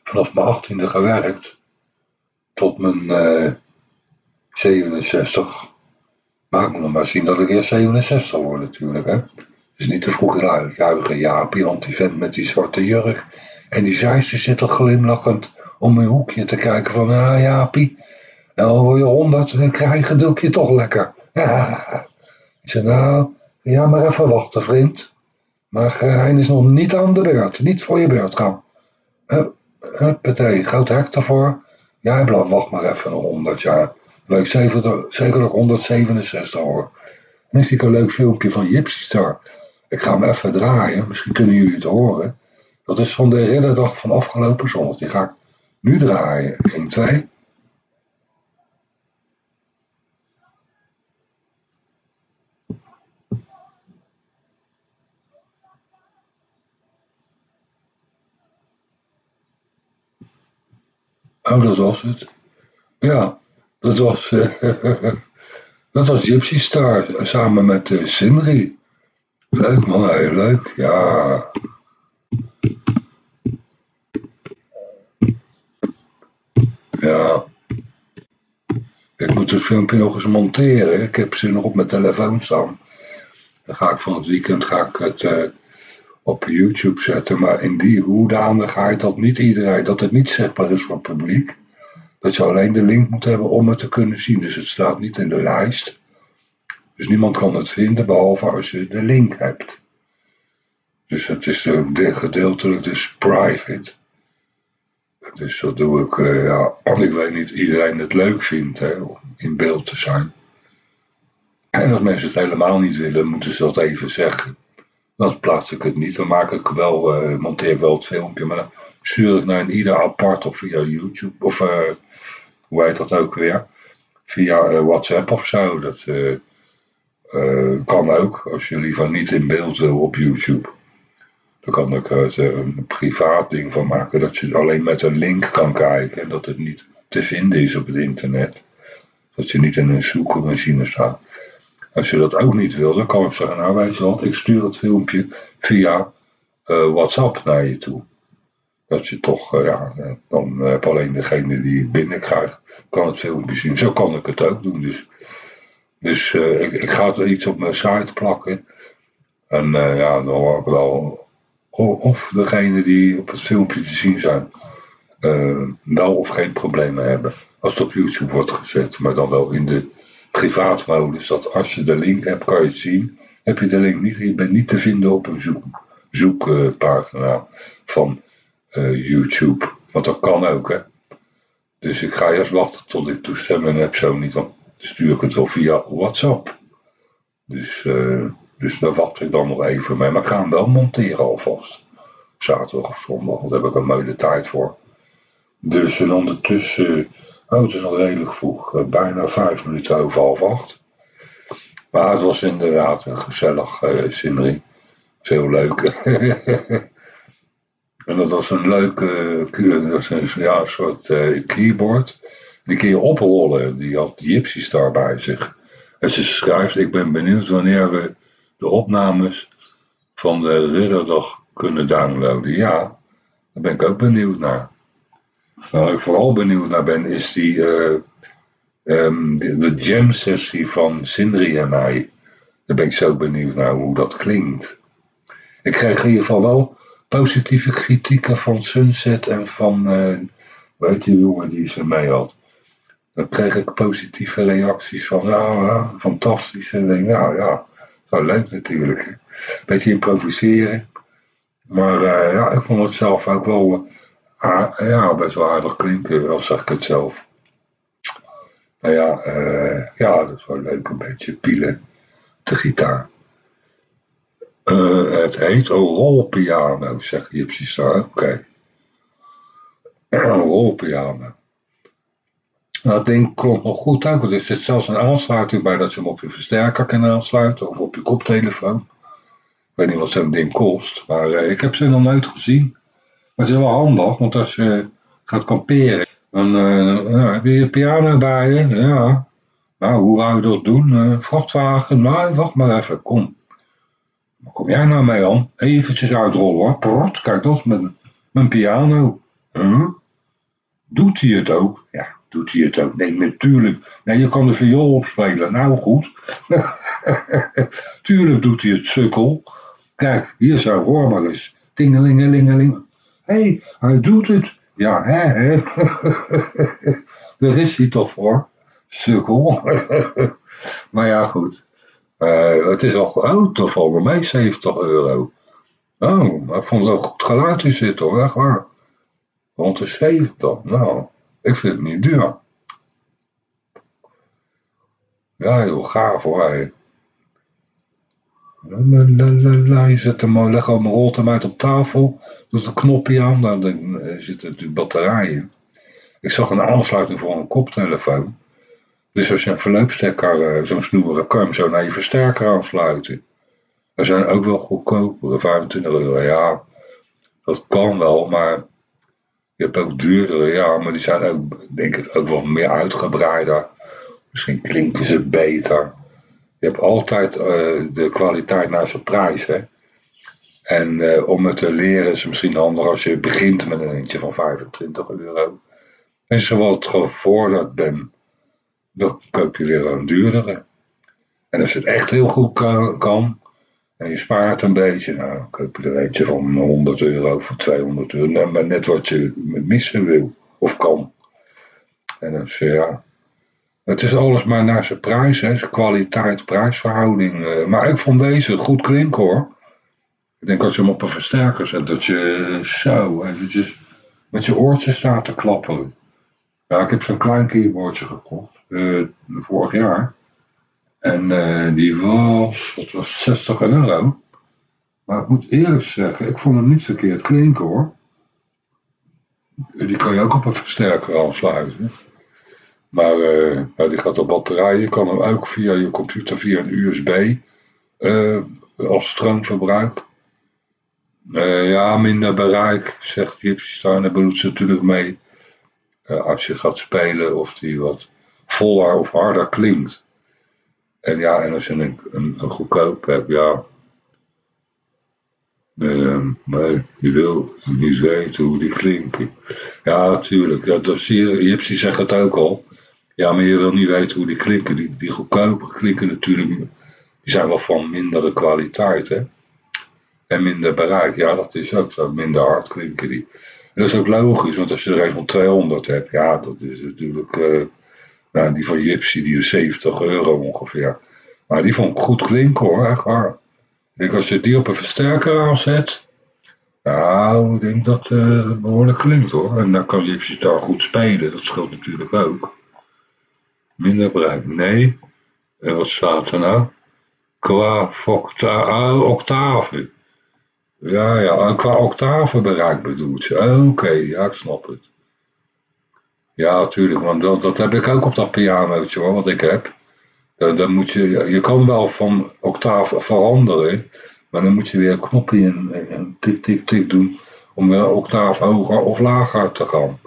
Vanaf mijn 18e gewerkt tot mijn uh, eh, 67. Maak me maar zien dat ik eerst 67 word natuurlijk. Hè. is niet te vroeg juichen, Jaapie, want die vent met die zwarte jurk en die zijste zit er glimlachend om mijn hoekje te kijken van, ah Jaapie, dan wil je honderd krijgen, doe ik je toch lekker. Ik zei, nou, ja maar even wachten vriend. Maar uh, hij is nog niet aan de beurt, niet voor je beurt gaan. Hup, huppatee, groot hek ervoor. Ja, wacht maar even nog 100 jaar. Leuk, zeker, nog 167 hoor. Ik een leuk filmpje van Gypsy Star. Ik ga hem even draaien, misschien kunnen jullie het horen. Dat is van de ridderdag van afgelopen zondag. Die ga ik nu draaien. 1, 2. Oh, dat was het. Ja, dat was, uh, dat was Gypsy Star samen met uh, Sindri. Leuk man, heel leuk. Ja. Ja. Ik moet het filmpje nog eens monteren. Ik heb ze nog op mijn telefoon staan. Dan ga ik van het weekend ga ik het uh, op YouTube zetten. Maar in die hoedanigheid dat niet iedereen, dat het niet zichtbaar is voor het publiek. Dat je alleen de link moet hebben om het te kunnen zien. Dus het staat niet in de lijst. Dus niemand kan het vinden behalve als je de link hebt. Dus het is de, gedeeltelijk dus private. Dus dat doe ik, uh, ik weet niet iedereen het leuk vindt hè, om in beeld te zijn. En als mensen het helemaal niet willen, moeten ze dat even zeggen. Dan plaats ik het niet. Dan maak ik wel, uh, monteer wel het filmpje, maar dan stuur ik naar een ieder apart of via YouTube. Of uh, hoe heet dat ook weer? Via WhatsApp of zo. Dat kan ook, als je liever niet in beeld wil op YouTube. Dan kan ik er een privaat ding van maken dat je alleen met een link kan kijken en dat het niet te vinden is op het internet. Dat je niet in een zoekmachine staat. Als je dat ook niet wil, dan kan ik zeggen, nou weet je wat, ik stuur het filmpje via uh, WhatsApp naar je toe. Dat je toch, uh, ja, dan heb alleen degene die het binnenkrijgt, kan het filmpje zien. Zo kan ik het ook doen. Dus, dus ik, ga er iets op mijn site plakken. En ja, dan hoor ik wel of degene die op het filmpje te zien zijn, wel of geen problemen hebben. Als het op YouTube wordt gezet, maar dan wel in de privaatmodus. Dat als je de link hebt, kan je het zien. Heb je de link niet, je bent niet te vinden op een zoek, zoekpagina van uh, YouTube. Want dat kan ook, hè. Dus ik ga eerst wachten tot ik toestemming heb. Zo niet, dan stuur ik het wel via WhatsApp. Dus... Uh, dus daar wacht ik dan nog even mee. Maar ik ga hem wel monteren alvast. Zaterdag of zondag, daar heb ik een mooie tijd voor. Dus en ondertussen, oh het is nog redelijk vroeg, eh, bijna vijf minuten over half acht. Maar het was inderdaad een gezellig uh. Veel leuk. en dat was een leuke, dat een, ja, soort uh, keyboard. Die kun je oprollen. Die had Gypsy Star bij zich. En ze schrijft, ik ben benieuwd wanneer we de opnames van de Ridderdag kunnen downloaden. Ja, daar ben ik ook benieuwd naar. Waar ik vooral benieuwd naar ben, is die, uh, um, de, jam sessie van Sindri en mij. Daar ben ik zo benieuwd naar hoe dat klinkt. Ik kreeg in ieder geval wel positieve kritieken van Sunset en van, uh, weet je, jongen die ze mee had. Dan kreeg ik positieve reacties van, ja, ja fantastisch. En denk, nou ja, nou, leuk natuurlijk. Beetje improviseren. Maar uh, ja, ik vond het zelf ook wel ah, ja, best wel aardig klinken, al zeg ik het zelf. Nou ja, uh, ja, dat is wel leuk, een beetje pielen, de gitaar. Uh, het heet een rolpiano, zegt Gypsy Star. Oké. Een rolpiano. Nou, dat ding klopt nog goed uit, want er zit zelfs een aansluiting bij dat je hem op je versterker kan aansluiten of op je koptelefoon. Ik weet niet wat zo'n ding kost, maar uh, ik heb ze nog nooit gezien. Maar het is wel handig, want als je gaat kamperen, dan uh, heb je je piano bij je. Ja. Nou, hoe wou je dat doen? Uh, vrachtwagen? Nou, wacht maar even, kom. Waar kom jij nou mee aan? Eventjes uitrollen hoor. kijk, dat is mijn, piano. Huh? Doet hij het ook? Ja, doet hij het ook? Nee, natuurlijk. Nee, je kan de viool opspelen. Nou, goed. Tuurlijk doet hij het, sukkel. Kijk, hier zou hoor maar eens. Tingelingelingeling. Hey, hij doet het. Ja, hè, hè. Daar is hij toch voor. Sukkel. maar ja, goed. Uh, het is al groot, toch valt mij 70 euro. Oh, ik vond het ook goed geluid in zitten hoor, echt waar. Rond de 70, nou, ik vind het niet duur. Ja, heel gaaf hoor. Hey. Je zet hem, leg hem, rolt hem uit op tafel, doet een knopje aan, dan zitten natuurlijk batterijen. Ik zag een aansluiting voor een koptelefoon. Dus als je een verloopstekker, eh, zo'n snoeren, kan je hem zo naar je versterker aansluiten. Er zijn ook wel goedkopere, 25 euro. Ja, dat kan wel, maar je hebt ook duurdere, ja, maar die zijn ook, denk ik, ook wel meer uitgebreider. Misschien klinken ze beter. Je hebt altijd uh, de kwaliteit naar zijn prijs, hè. En uh, om het te leren is het misschien handig als je begint met een eentje van 25 euro. En zowat gevorderd bent, dan koop je weer een duurdere. En als het echt heel goed kan, en je spaart een beetje, nou, dan koop je er eentje van 100 euro voor 200 euro. Nou, net wat je missen wil of kan. En dan ja, het is alles maar naar zijn prijs, hè, zijn kwaliteit, prijsverhouding. Eh. Maar ik vond deze goed klinken hoor. Ik denk als je hem op een versterker zet, dat je zo eventjes met je oortjes staat te klappen. Ja, ik heb zo'n klein keyboardje gekocht uh, vorig jaar. En die was, dat was 60 euro. Maar ik moet eerlijk zeggen, ik vond hem niet verkeerd klinken hoor. Die kan je ook op een versterker aansluiten. Maar uh, nou, die gaat op batterij. Je kan hem ook via je computer, via een USB, uh, als stroomverbruik. ja, minder bereik, zegt Star. Daar bedoelt ze natuurlijk mee. als je gaat spelen of die wat voller of harder klinkt. En ja, en als je een, een, goedkoop hebt, ja. Uh, maar je wil niet weten hoe die klinken. Ja, natuurlijk. Ja, dat zie je, zegt het ook al. Ja, maar je wil niet weten hoe die klinken. Die, die goedkope klinken natuurlijk. Die zijn wel van mindere kwaliteit, hè. En minder bereik. Ja, dat is ook zo. Minder hard klinken die. Dat is ook logisch, want als je er een van 200 hebt, ja, dat is natuurlijk. Uh, nou, die van Gypsy, die is 70 euro ongeveer. Maar die vond ik goed klinken hoor, echt waar. Ik denk als je die op een versterker aanzet. Nou, ik denk dat uh, behoorlijk klinkt hoor. En dan kan Gypsy daar goed spelen, dat scheelt natuurlijk ook. Minder bereik, nee. En wat staat er nou? Qua octa octave. Ja, ja, qua octave bereik bedoelt. Oké, ja, ik snap het. Ja, natuurlijk, want dat, dat heb ik ook op dat pianootje hoor, wat ik heb. Dan, dan moet je, je kan wel van octaaf veranderen, maar dan moet je weer knopje in, tik, tik, tik doen om weer een octaaf hoger of lager te gaan.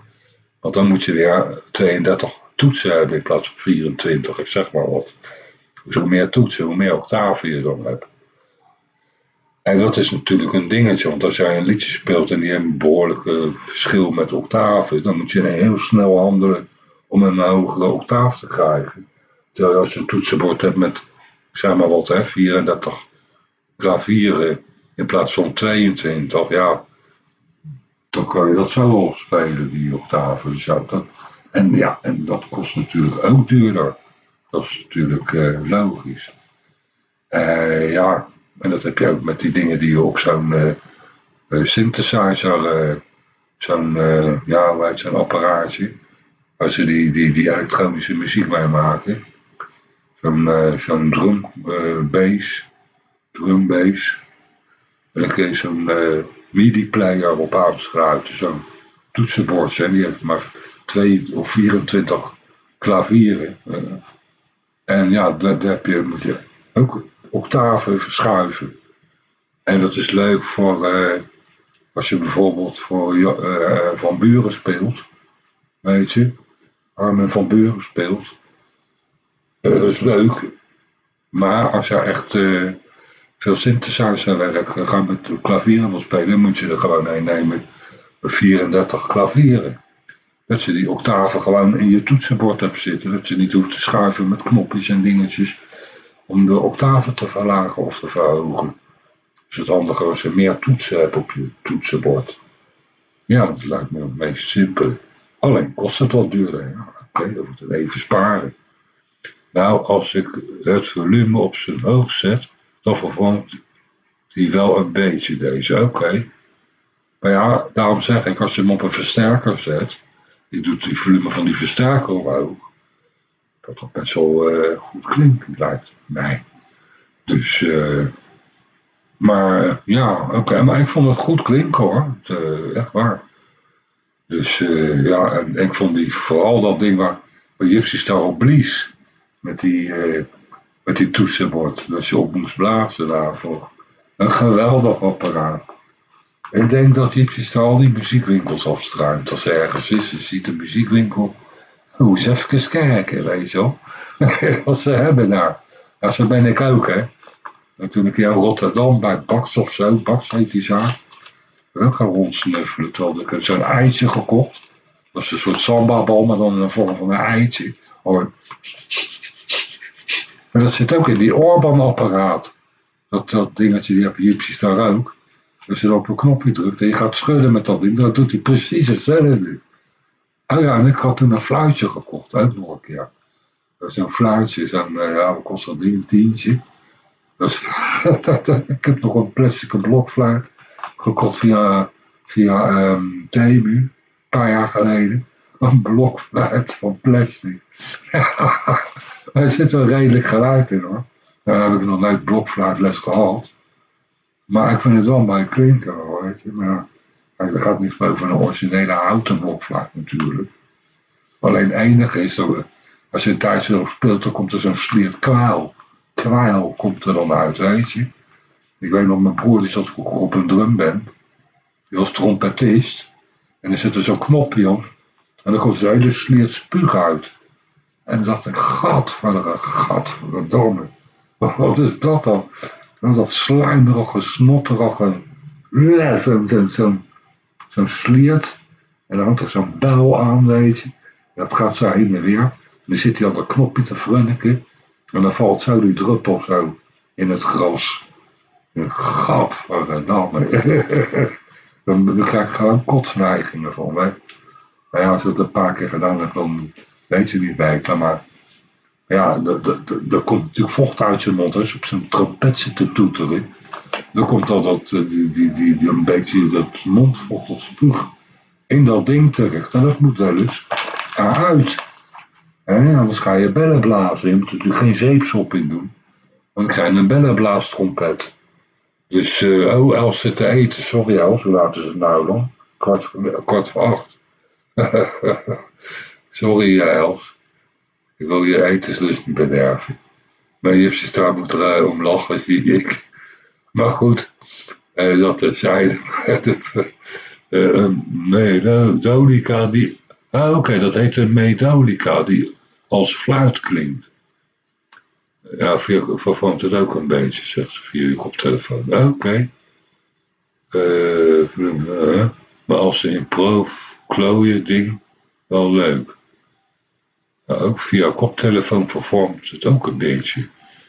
Want dan moet je weer 32 toetsen hebben in plaats van 24, ik zeg maar wat. Dus hoe meer toetsen, hoe meer octaven je dan hebt. En dat is natuurlijk een dingetje, want als jij een liedje speelt en die heeft een behoorlijk verschil met octaven, dan moet je heel snel handelen om een hogere octaaf te krijgen. Terwijl als je een toetsenbord hebt met, zeg maar wat, hè, 34 klavieren in plaats van 22, ja, dan kan je dat zo opspelen, die octaven. Dus dat, en ja, en dat kost natuurlijk ook duurder. Dat is natuurlijk uh, logisch. Uh, ja, en dat heb je ook met die dingen die je op zo'n uh, synthesizer zo'n, ja, hoe zo'n apparaatje. Waar ze die, die, die elektronische muziek mee maken. Zo'n zo'n drum bass, drum bass. En dan kun je zo'n MIDI-player op aansluiten. Zo'n toetsenbord. En die maar twee of 24 klavieren. en ja, daar, heb je, moet je ook octaven verschuiven. En dat is leuk voor als je bijvoorbeeld voor uh, Van Buren speelt, weet je, Armin van Buren speelt, dat is leuk. Maar als je echt veel synthesizer gaan met klavieren wil spelen, moet je er gewoon een nemen 34 klavieren. Dat je die octaven gewoon in je toetsenbord hebt zitten. Dat je niet hoeft te schuiven met knopjes en dingetjes om de octaven te verlagen of te verhogen is het handiger als je meer toetsen hebt op je toetsenbord. Ja, dat lijkt me het meest simpel. Alleen kost het wat duurder. Ja, Oké, okay, dan moet het even sparen. Nou, als ik het volume op zijn hoogst zet, dan vervangt hij wel een beetje deze. Oké. Maar ja, daarom zeg ik, als je hem op een versterker zet, ik doe die volume van die versterker omhoog, dat dat best wel uh, goed klinkt, lijkt mij. Dus, uh, maar ja, oké, maar ik vond het goed klinken hoor. Eh, echt waar. Dus ja, en ik vond die, vooral dat ding waar, waar Gypsy daarop blies. Met die, met die toetsenbord. Dat je op moest blazen daarvoor. Een geweldig apparaat. Ik denk dat Star al die muziekwinkels afstruimt. Als er ergens is, je ziet een muziekwinkel. Hoe eens even kijken, weet je wel. Wat ze hebben daar. Ja, zo ben ik ook, hè. En toen ik in Rotterdam bij Bax of zo, Bax heet die zaak, ook gaan rondsnuffelen. Toen had ik zo'n eitje gekocht. Dat is een soort sambabal, maar dan in de vorm van een eitje. Oh. Maar dat zit ook in die Orban-apparaat. Dat, dat dingetje, die heb je daar ook. Als je op een knopje drukt en je gaat schudden met dat ding, dan doet hij precies hetzelfde. Oh ja, en ik had toen een fluitje gekocht, ook nog een keer. Zo'n fluitje, zo'n, eh, ja, wat kost dat ding? Een tientje. Dus, ik heb nog een plastic blokfluit gekocht via, via um, Temu, een paar jaar geleden. Een blokfluit van plastic. er zit wel redelijk geluid in hoor. Daar heb ik nog nooit blokfluitles gehad. Maar ik vind het wel mooi klinken weet je. Maar kijk, er gaat niks over een originele houten blokfluit natuurlijk. Alleen enige is dat als je een tijdje speelt, dan komt er zo'n sliert kwaal kwijl komt er dan uit, weet je. Ik weet nog, mijn broer die zat vroeger op een drumband. Die was trompetist. En er zit er zo'n knopje jongens. En dan komt zo'n hele sliert spuug uit. En dan dacht ik, gadverdamme, gadverdamme. Wat is dat dan? Dan dat sluimerige, snotterige, zo'n zo, zo sliert. En dan hangt er zo'n bel aan, weet je. Dat gaat zo heen en weer. Dan zit hij aan dat knopje te frunniken. En dan valt zo die druppel zo in het gras. Gadverdamme. dan, dan krijg ik gewoon kotsneigingen van. Hè. Nou ja, als je het een paar keer gedaan hebt, dan weet je niet beter. Maar ja, er komt natuurlijk vocht uit je mond. Als op zo'n trompet zit te toeteren. Dan komt al dat, eh, die, die, die, die, een beetje dat mondvocht, dat spuug in dat ding terecht. En dat moet wel eens. He, anders ga je bellen blazen. Je moet er natuurlijk geen zeepsop in doen. Dan krijg je een bellenblaastrompet. Dus, uh, oh, Els zit te eten. Sorry Els, hoe laat is het nou dan? Kwart, kwart voor acht. Sorry Els. Ik wil je etenslust niet bederven. Maar je hebt moet er om lachen, zie ik. Maar goed, uh, dat zeiden. uh, nee, Dolica die Ah, oké, dat heet een medolica, die als fluit klinkt. Ja, vervangt het ook een beetje, zegt ze via je koptelefoon. Ah, oké. Uh, maar als in prof klooien ding, wel leuk. Ook via koptelefoon vervormt het ook een beetje.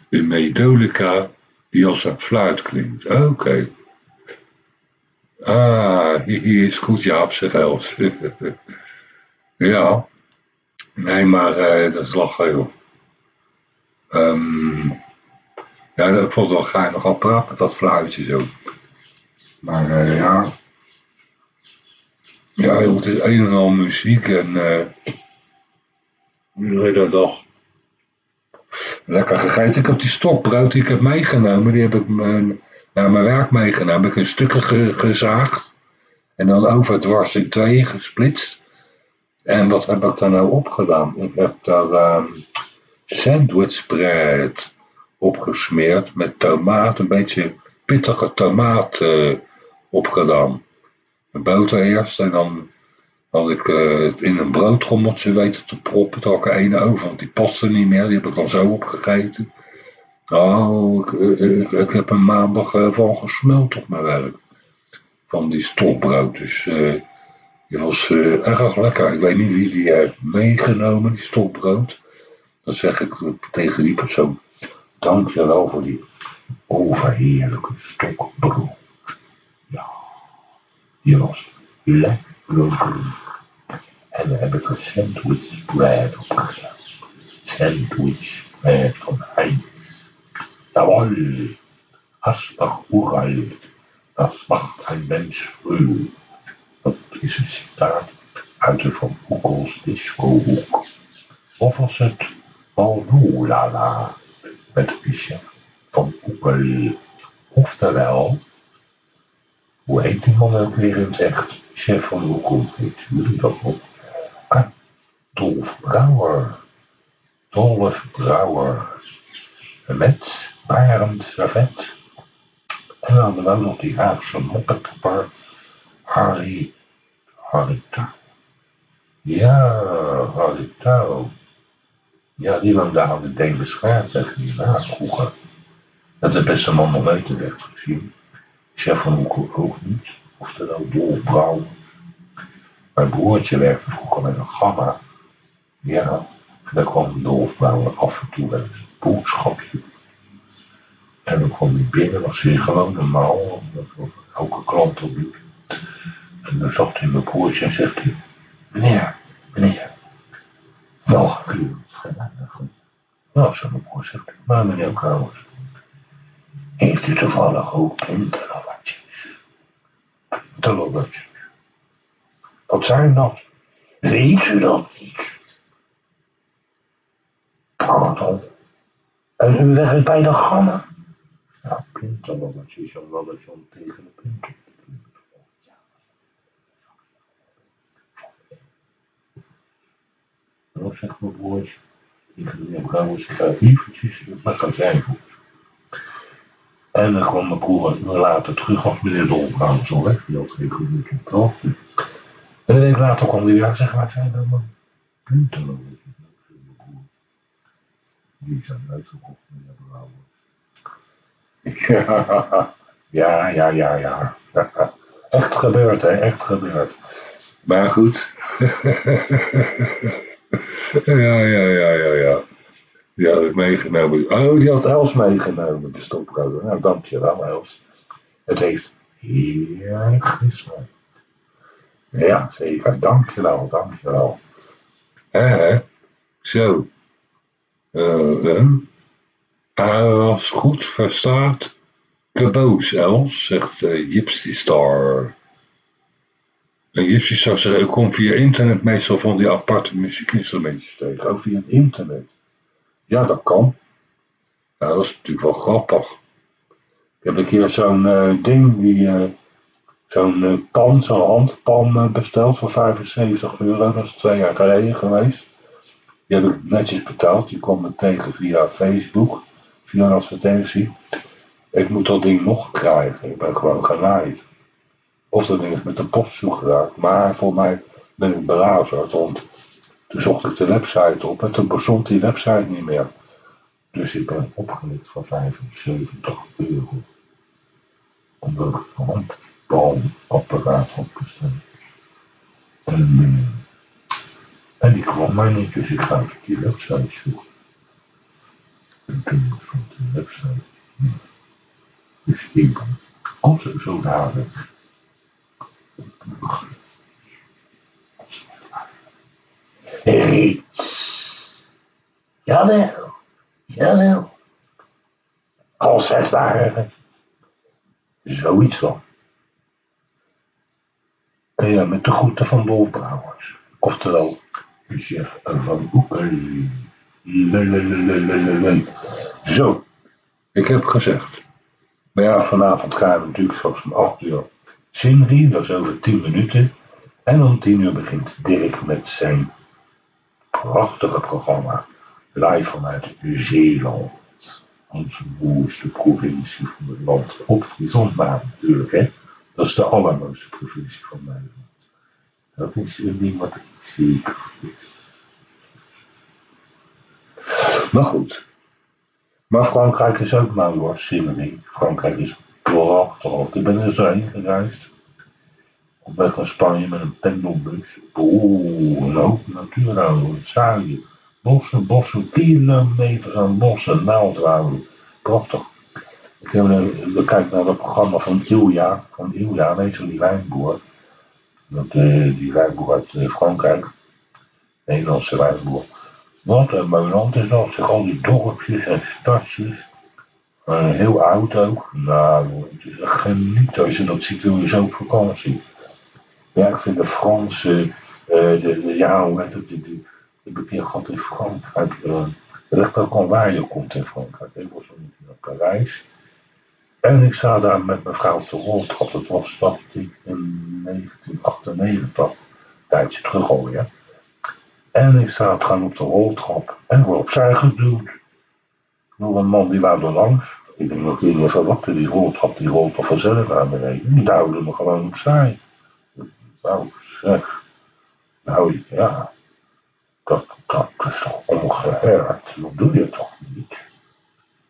Een medolica die als een fluit klinkt. Oké. Ah, hier is goed Jaap, zegt. Ja, nee, maar uh, dat is lachen. Um, ja, ik vond het wel geinig apparaat met dat fluitje zo. Maar uh, ja. Ja, het is een en al muziek en uh, hoe dat toch? Lekker gegeten. Ik heb die stokbrood die ik heb meegenomen, die heb ik naar mijn werk meegenomen. Heb ik in stukken gezaagd en dan over dwars in tweeën gesplitst. En wat heb ik daar nou opgedaan? Ik heb daar um, sandwichbread opgesmeerd met tomaat, een beetje pittige tomaat uh, opgedaan. Boter eerst en dan had ik uh, het in een broodrommeltje weten te proppen. Toen had ik een over, want die paste niet meer. Die heb ik dan zo opgegeten. Oh, ik, ik, ik heb een maandag van gesmeld op mijn werk. Van die stokbrood. Dus die was erg lekker. Ik weet niet wie die heeft meegenomen, die stokbrood. Dan zeg ik tegen die persoon. Dankjewel voor die overheerlijke stokbrood. Ja, die was lekker. En dan heb ik een sandwich bread opgezet. Sandwich bread van Heinz. Jawohl, Asbach uralt. Dat macht ein Mensch früh. Dat is een citaat uit de Van Oekels discohoek. Of was het Balnoolala met chef van Oekel. Oftewel, hoe heet die man ook weer in het echt? Chef van Oekel, heet jullie dat nog? Dolf Brouwer. Dolf Brouwer. Met Barend Servet. En dan hadden we nog die Haagse moppetapper. Harry. Touw. Ja, Touw. Ja, die woonde aan de Deenschaart tegen die Haag vroeger. Dat de beste man nog weten werd gezien. Chef van Oekel ook niet. Oftewel Dolf Brouwer. Mijn broertje werkte vroeger met een gamma. Ja, daar kwam Dolfbouwer af en toe eens een boodschapje. En dan kwam hij binnen, was hij gewoon normaal, dat elke klant op doet. En dan zag hij mijn broertje en zegt hij, meneer, meneer, wel het Nou, zei mijn broer, zegt maar meneer Kouwers, heeft u toevallig ook pintelovertjes? Pintelovertjes. Wat zijn dat? Weet u dat niet? Pardon. En u werkt bij de gamma? Ja, pinterloggetjes omdat het zo'n tegen de pinter. Nou, zegt mijn broertje. Ik heb trouwens vijf lievertjes in het magazijn voor. En dan kwam mijn broer later terug als meneer Dolbrand zo weg. Die had geen goed contact. En een week later kwam hij weer en zei, waar zijn dan mijn punten? Die zijn uitgekocht, meneer Brouwer. Ja, ja, ja, ja. Echt gebeurd, hè, echt gebeurd. Maar goed. ja, ja, ja, ja, ja. Die had ik meegenomen. Oh, die had Els meegenomen, de stopcoder. Nou, dankjewel, Els. Het heeft heerlijk gesmaakt. Ja, zeker. Dankjewel, dankjewel. Hè, Zo. Uh, uh. Als goed verstaat, caboose Els, zegt Gypsy Star. En Gypsy Star zegt, ik kom via internet meestal van die aparte muziekinstrumentjes tegen. Ook via het internet. Ja, dat kan. Ja, dat is natuurlijk wel grappig. Ik heb een keer zo'n uh, ding die zo'n pan, zo'n handpan besteld voor 75 euro. Dat is twee jaar geleden geweest. Die heb ik netjes betaald. Die kwam me tegen via Facebook, via een advertentie. Ik moet dat ding nog krijgen. Ik ben gewoon genaaid. Of dat ding is met de post geraakt. Maar voor mij ben ik belazerd. Want toen zocht ik de website op en toen bestond die website niet meer. Dus ik ben opgelicht voor 75 euro. Omdat ik een hand apparaat opgesteld. En, uh, en die kwam mij niet, dus ik ga op die website zoeken. En toen stond de website. Dus ik ben als zo. Hey. Jawel, jawel. Als het ware. Zoiets van. En ja, met de groeten van Dolf Brouwers. Oftewel, chef van Oekel. Zo, ik heb gezegd. Maar ja, vanavond gaan we natuurlijk straks om 8 uur Sinri, dat is over 10 minuten. En om 10 uur begint Dirk met zijn prachtige programma. Live vanuit Zeeland. Onze mooiste provincie van het land. Op Friesland natuurlijk, hè. Dat is de allermooiste provincie van Nederland. Dat is ding wat ik is. Maar goed. Maar Frankrijk is ook hoor, Simmering. Frankrijk is prachtig. Ik ben er zo heen gereisd. Op weg naar Spanje met een pendelbus. Oeh, een hoop natuurhouden. Wat zagen je? Bossen, bossen, kilometers aan bossen, naaldwouden. Prachtig. Ik heb we kijken naar het programma van Ilja. Van Ilja, weet je die wijnboer. Dat, uh, die wijnboer uit uh, Frankrijk. Nederlandse wijnboer. Wat een mooi land is dat. Zeg al die dorpjes en stadjes. Heel oud ook. Nou, het is echt geniet. Als je dat ziet, wil je zo op vakantie. Ja, ik vind de Franse, uh, de, de, ja, hoe heet het, de, de, de bekend gehad in Frankrijk. Uh, ligt ook al waar je komt in Frankrijk. Ik was naar Parijs. En ik sta daar met mevrouw op de. Dat was dat ik in 1998, een tijdje terug al, ja. En ik sta gaan op de roltrap en word opzij geduwd. Door een man die wou er langs. Ik denk dat niet verwachtte, die roltrap, die rolt toch vanzelf naar beneden. Die duwde me gewoon opzij. Nou zeg, nou ja, dat, dat is toch ongeheerd. Dat doe je toch niet?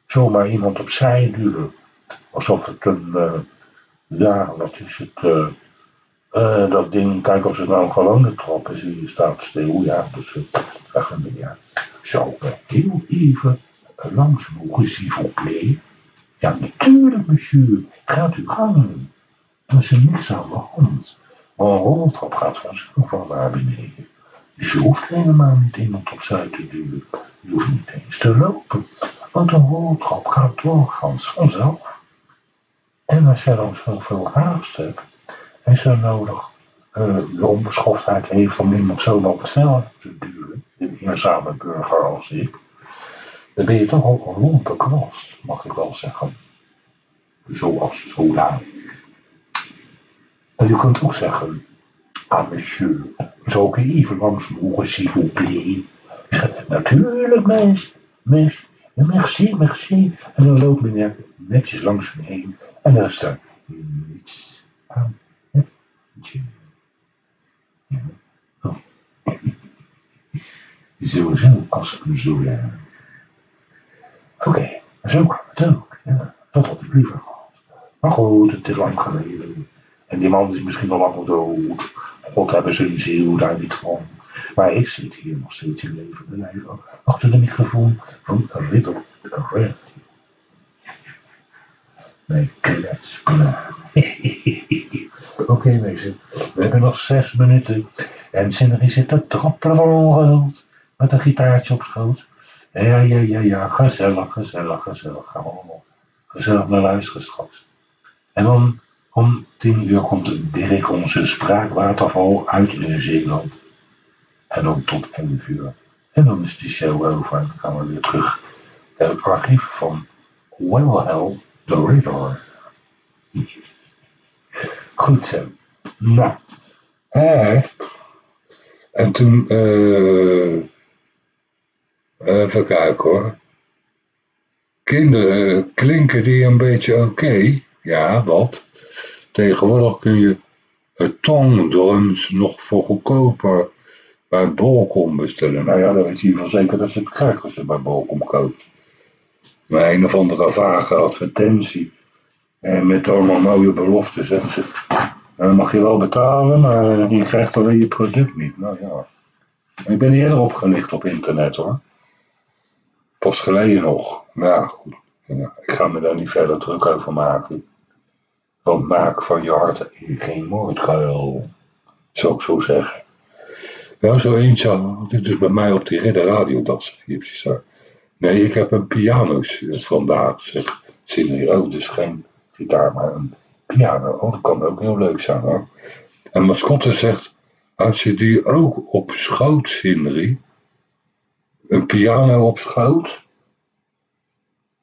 Zomaar iemand opzij duwen. Alsof het een, uh, ja, wat is het, uh, uh, dat ding, kijk of het nou een gewone trap is, je staat stil, ja, dus zeg een ja. Zou ik heel even langs mogen, s'il vous? Ja, natuurlijk, monsieur, gaat u gang. Er is er niks aan de hand. Maar een roltrap gaat vanzelf van naar beneden. Dus je hoeft helemaal niet iemand opzij te duwen. Je hoeft niet eens te lopen. Want een roltrap gaat doorgaans vanzelf. En als je dan zoveel hebt en zo nodig uh, de onbeschoftheid heeft om iemand zo op snelheid te duwen, een eenzame burger als ik, dan ben je toch ook een lompe kwast, mag ik wel zeggen. Zoals het hoe En je kunt ook zeggen, ah monsieur, zou ik even langs mogen, s'il vous? Natuurlijk, mens, mens, merci, merci. En dan loopt meneer netjes langs me heen en dan is er niets aan het gym. Ja. Oh. Sowieso als een zoolaar. Oké, okay, zo kan het ook. Ja, dat had ik liever gehad. Maar goed, het is lang geleden. En die man is misschien al lang dood. God hebben zijn ziel daar niet van. Maar ik zit hier nog steeds in levende lijven achter de microfoon van Riddle Red. Mijn kletspraat. Oké mensen, we hebben nog zes minuten. En Cinderie zit te trappelen van ongeduld. Met een gitaartje op schoot. Ja, ja, ja, ja, gezellig, gezellig, gezellig. Gaan we allemaal gezellig naar luisteren straks. En dan om tien uur komt Dirk onze spraakwaterval uit Zeeland. En dan tot elf uur. En dan is de show over en dan gaan we weer terug naar het archief van Well Hell the River. Goed zo. Nou. Hè? En toen, uh, even kijken hoor. Kinderen, klinken die een beetje oké? Ja, wat? Tegenwoordig kun je tongdrums nog voor goedkoper bij Bolcom bestellen. Nou ja, dan weet je van zeker dat ze het krijgt als je bij Bolcom koopt. Maar een of andere vage advertentie. En met allemaal mooie beloftes. En ze, dan mag je wel betalen, maar je krijgt alleen je product niet. Nou ja. Ik ben eerder opgelicht op internet hoor. Pas geleden nog. Maar ja, goed. Ik ga me daar niet verder druk over maken. Want maak van je hart geen moordkuil. Zou ik zo zeggen. Ja, zo eentje ik dus bij mij op die Ridder Radio dat Nee, ik heb een piano vandaag, zeg. Ook, dus geen gitaar, maar een piano. Oh, dat kan ook heel leuk zijn hoor. En mascotte zegt, had je die ook op schoot, Sindri? Een piano op schoot?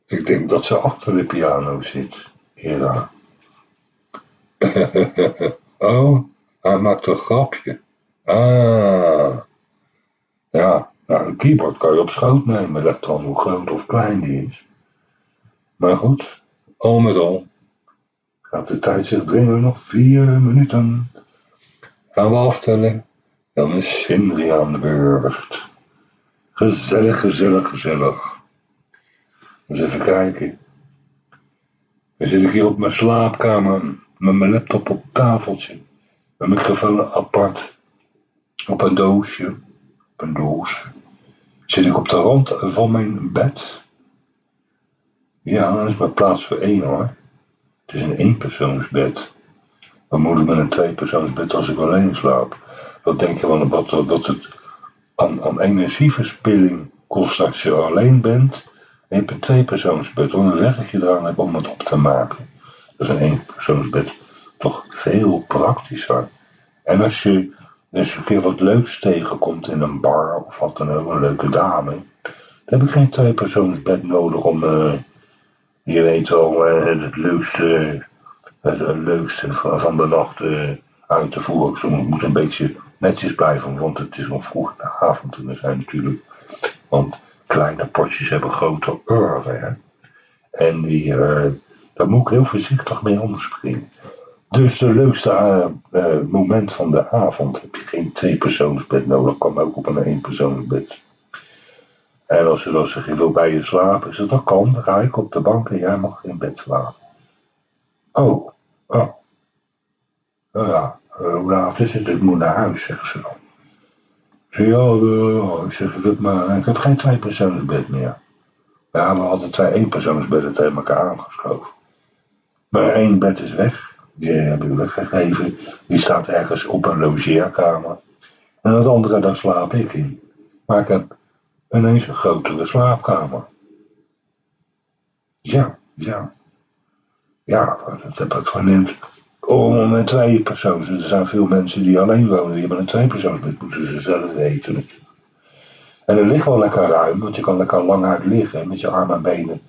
Ik denk dat ze achter de piano zit, Hera. oh, hij maakt een grapje. Ah. Ja, nou, een keyboard kan je op schoot nemen, let dan hoe groot of klein die is. Maar goed, al met al gaat de tijd zich dringen nog vier minuten. Gaan we aftellen, dan is Sindri aan de beurt. Gezellig, gezellig, gezellig. Eens even kijken. Dan zit ik hier op mijn slaapkamer met mijn laptop op tafeltje. Mijn microfoon apart. Op een doosje. Op een doos. Zit ik op de rand van mijn bed. Ja, dat is mijn plaats voor één hoor. Het is een eenpersoonsbed. Dan moet ik met een tweepersoonsbed als ik alleen slaap. Wat denk je van wat, wat het aan, aan energieverspilling kost als je alleen bent? En je hebt een tweepersoonsbed. Wat een werk je eraan hebt om het op te maken. Dat is een eenpersoonsbed toch veel praktischer. En als je eens een keer wat leuks tegenkomt in een bar of wat dan ook, een leuke dame, dan heb ik geen tweepersoonsbed nodig om, uh, je weet wel, uh, het leukste, het, van de nacht uh, uit te voeren. Zo moet een beetje netjes blijven, want het is nog vroeg in de avond en er zijn natuurlijk, want kleine potjes hebben grote oren. En die, daar moet ik heel voorzichtig mee omspringen. Dus de leukste uh, moment van de avond heb je geen tweepersoonsbed nodig, kan ook op een eenpersoonsbed. En als je dan zegt, je wil bij je slapen, het dat kan, dan ga ik op de bank en jij mag in bed slapen. Oh, oh. Ja, uh, hoe laat is het? Ik moet naar huis, zeggen ze dan. Zeg, ja, ik zeg, maar, ik heb geen tweepersoonsbed meer. Ja, we hadden twee eenpersoonsbedden tegen elkaar aangeschoven. Maar één bed is weg die heb ik weggegeven. Die staat ergens op een logeerkamer. En het andere, daar slaap ik in. Maar ik heb ineens een grotere slaapkamer. Ja, ja. Ja, dat heb ik verneemd. Oh, met twee persoons. Er zijn veel mensen die alleen wonen. Die hebben een tweepersoonsbed. Moeten ze zelf weten En het ligt wel lekker ruim. Want je kan lekker lang uit liggen. Met je armen en benen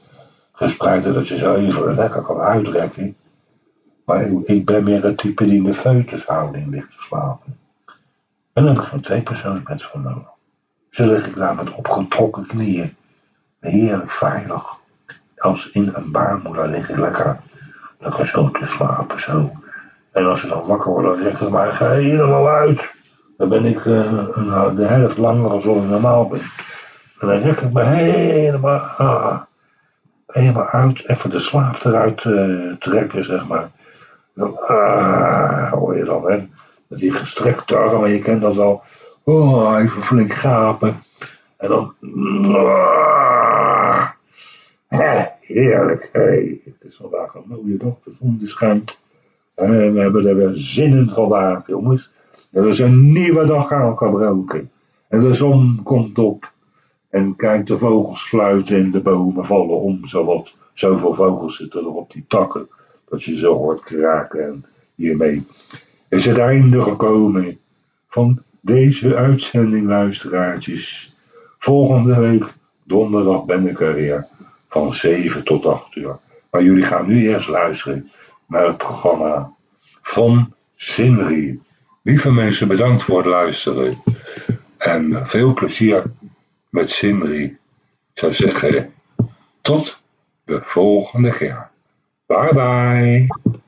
gespreid. Dat je zo even lekker kan uitrekken. Maar ik, ben meer het type die in de feutushouding ligt te slapen. En dan heb ik geen tweepersoonsbed voor nodig. Zo lig ik daar met opgetrokken knieën. Heerlijk veilig. Als in een baarmoeder lig ik lekker, lekker zo te slapen. Zo. En als je dan wakker wordt, dan zeg ik maar, ga helemaal uit. Dan ben ik uh, een, de helft langer dan ik normaal ben. En dan rek ik me helemaal, ah, helemaal uit. Even de slaap eruit uh, trekken, zeg maar. Dan, ah, hoor je dan, hè. Die gestrekte armen, je kent dat al. Oh, even flink gapen. En dan... Ah, heerlijk. Het is vandaag een mooie dag, de zon schijnt. En we hebben er weer zin in vandaag, jongens. Er is een nieuwe dag aangebroken. En de zon komt op. En kijk, de vogels sluiten in de bomen vallen om. Zoveel vogels zitten er op die takken dat je zo hoort kraken. En hiermee is het einde gekomen van deze uitzending, luisteraartjes. Volgende week, donderdag, ben ik er weer van 7 tot 8 uur. Maar jullie gaan nu eerst luisteren naar het programma van Sinri. Lieve mensen, bedankt voor het luisteren. En veel plezier met Sinri. Ik zou zeggen, tot de volgende keer. Bye bye.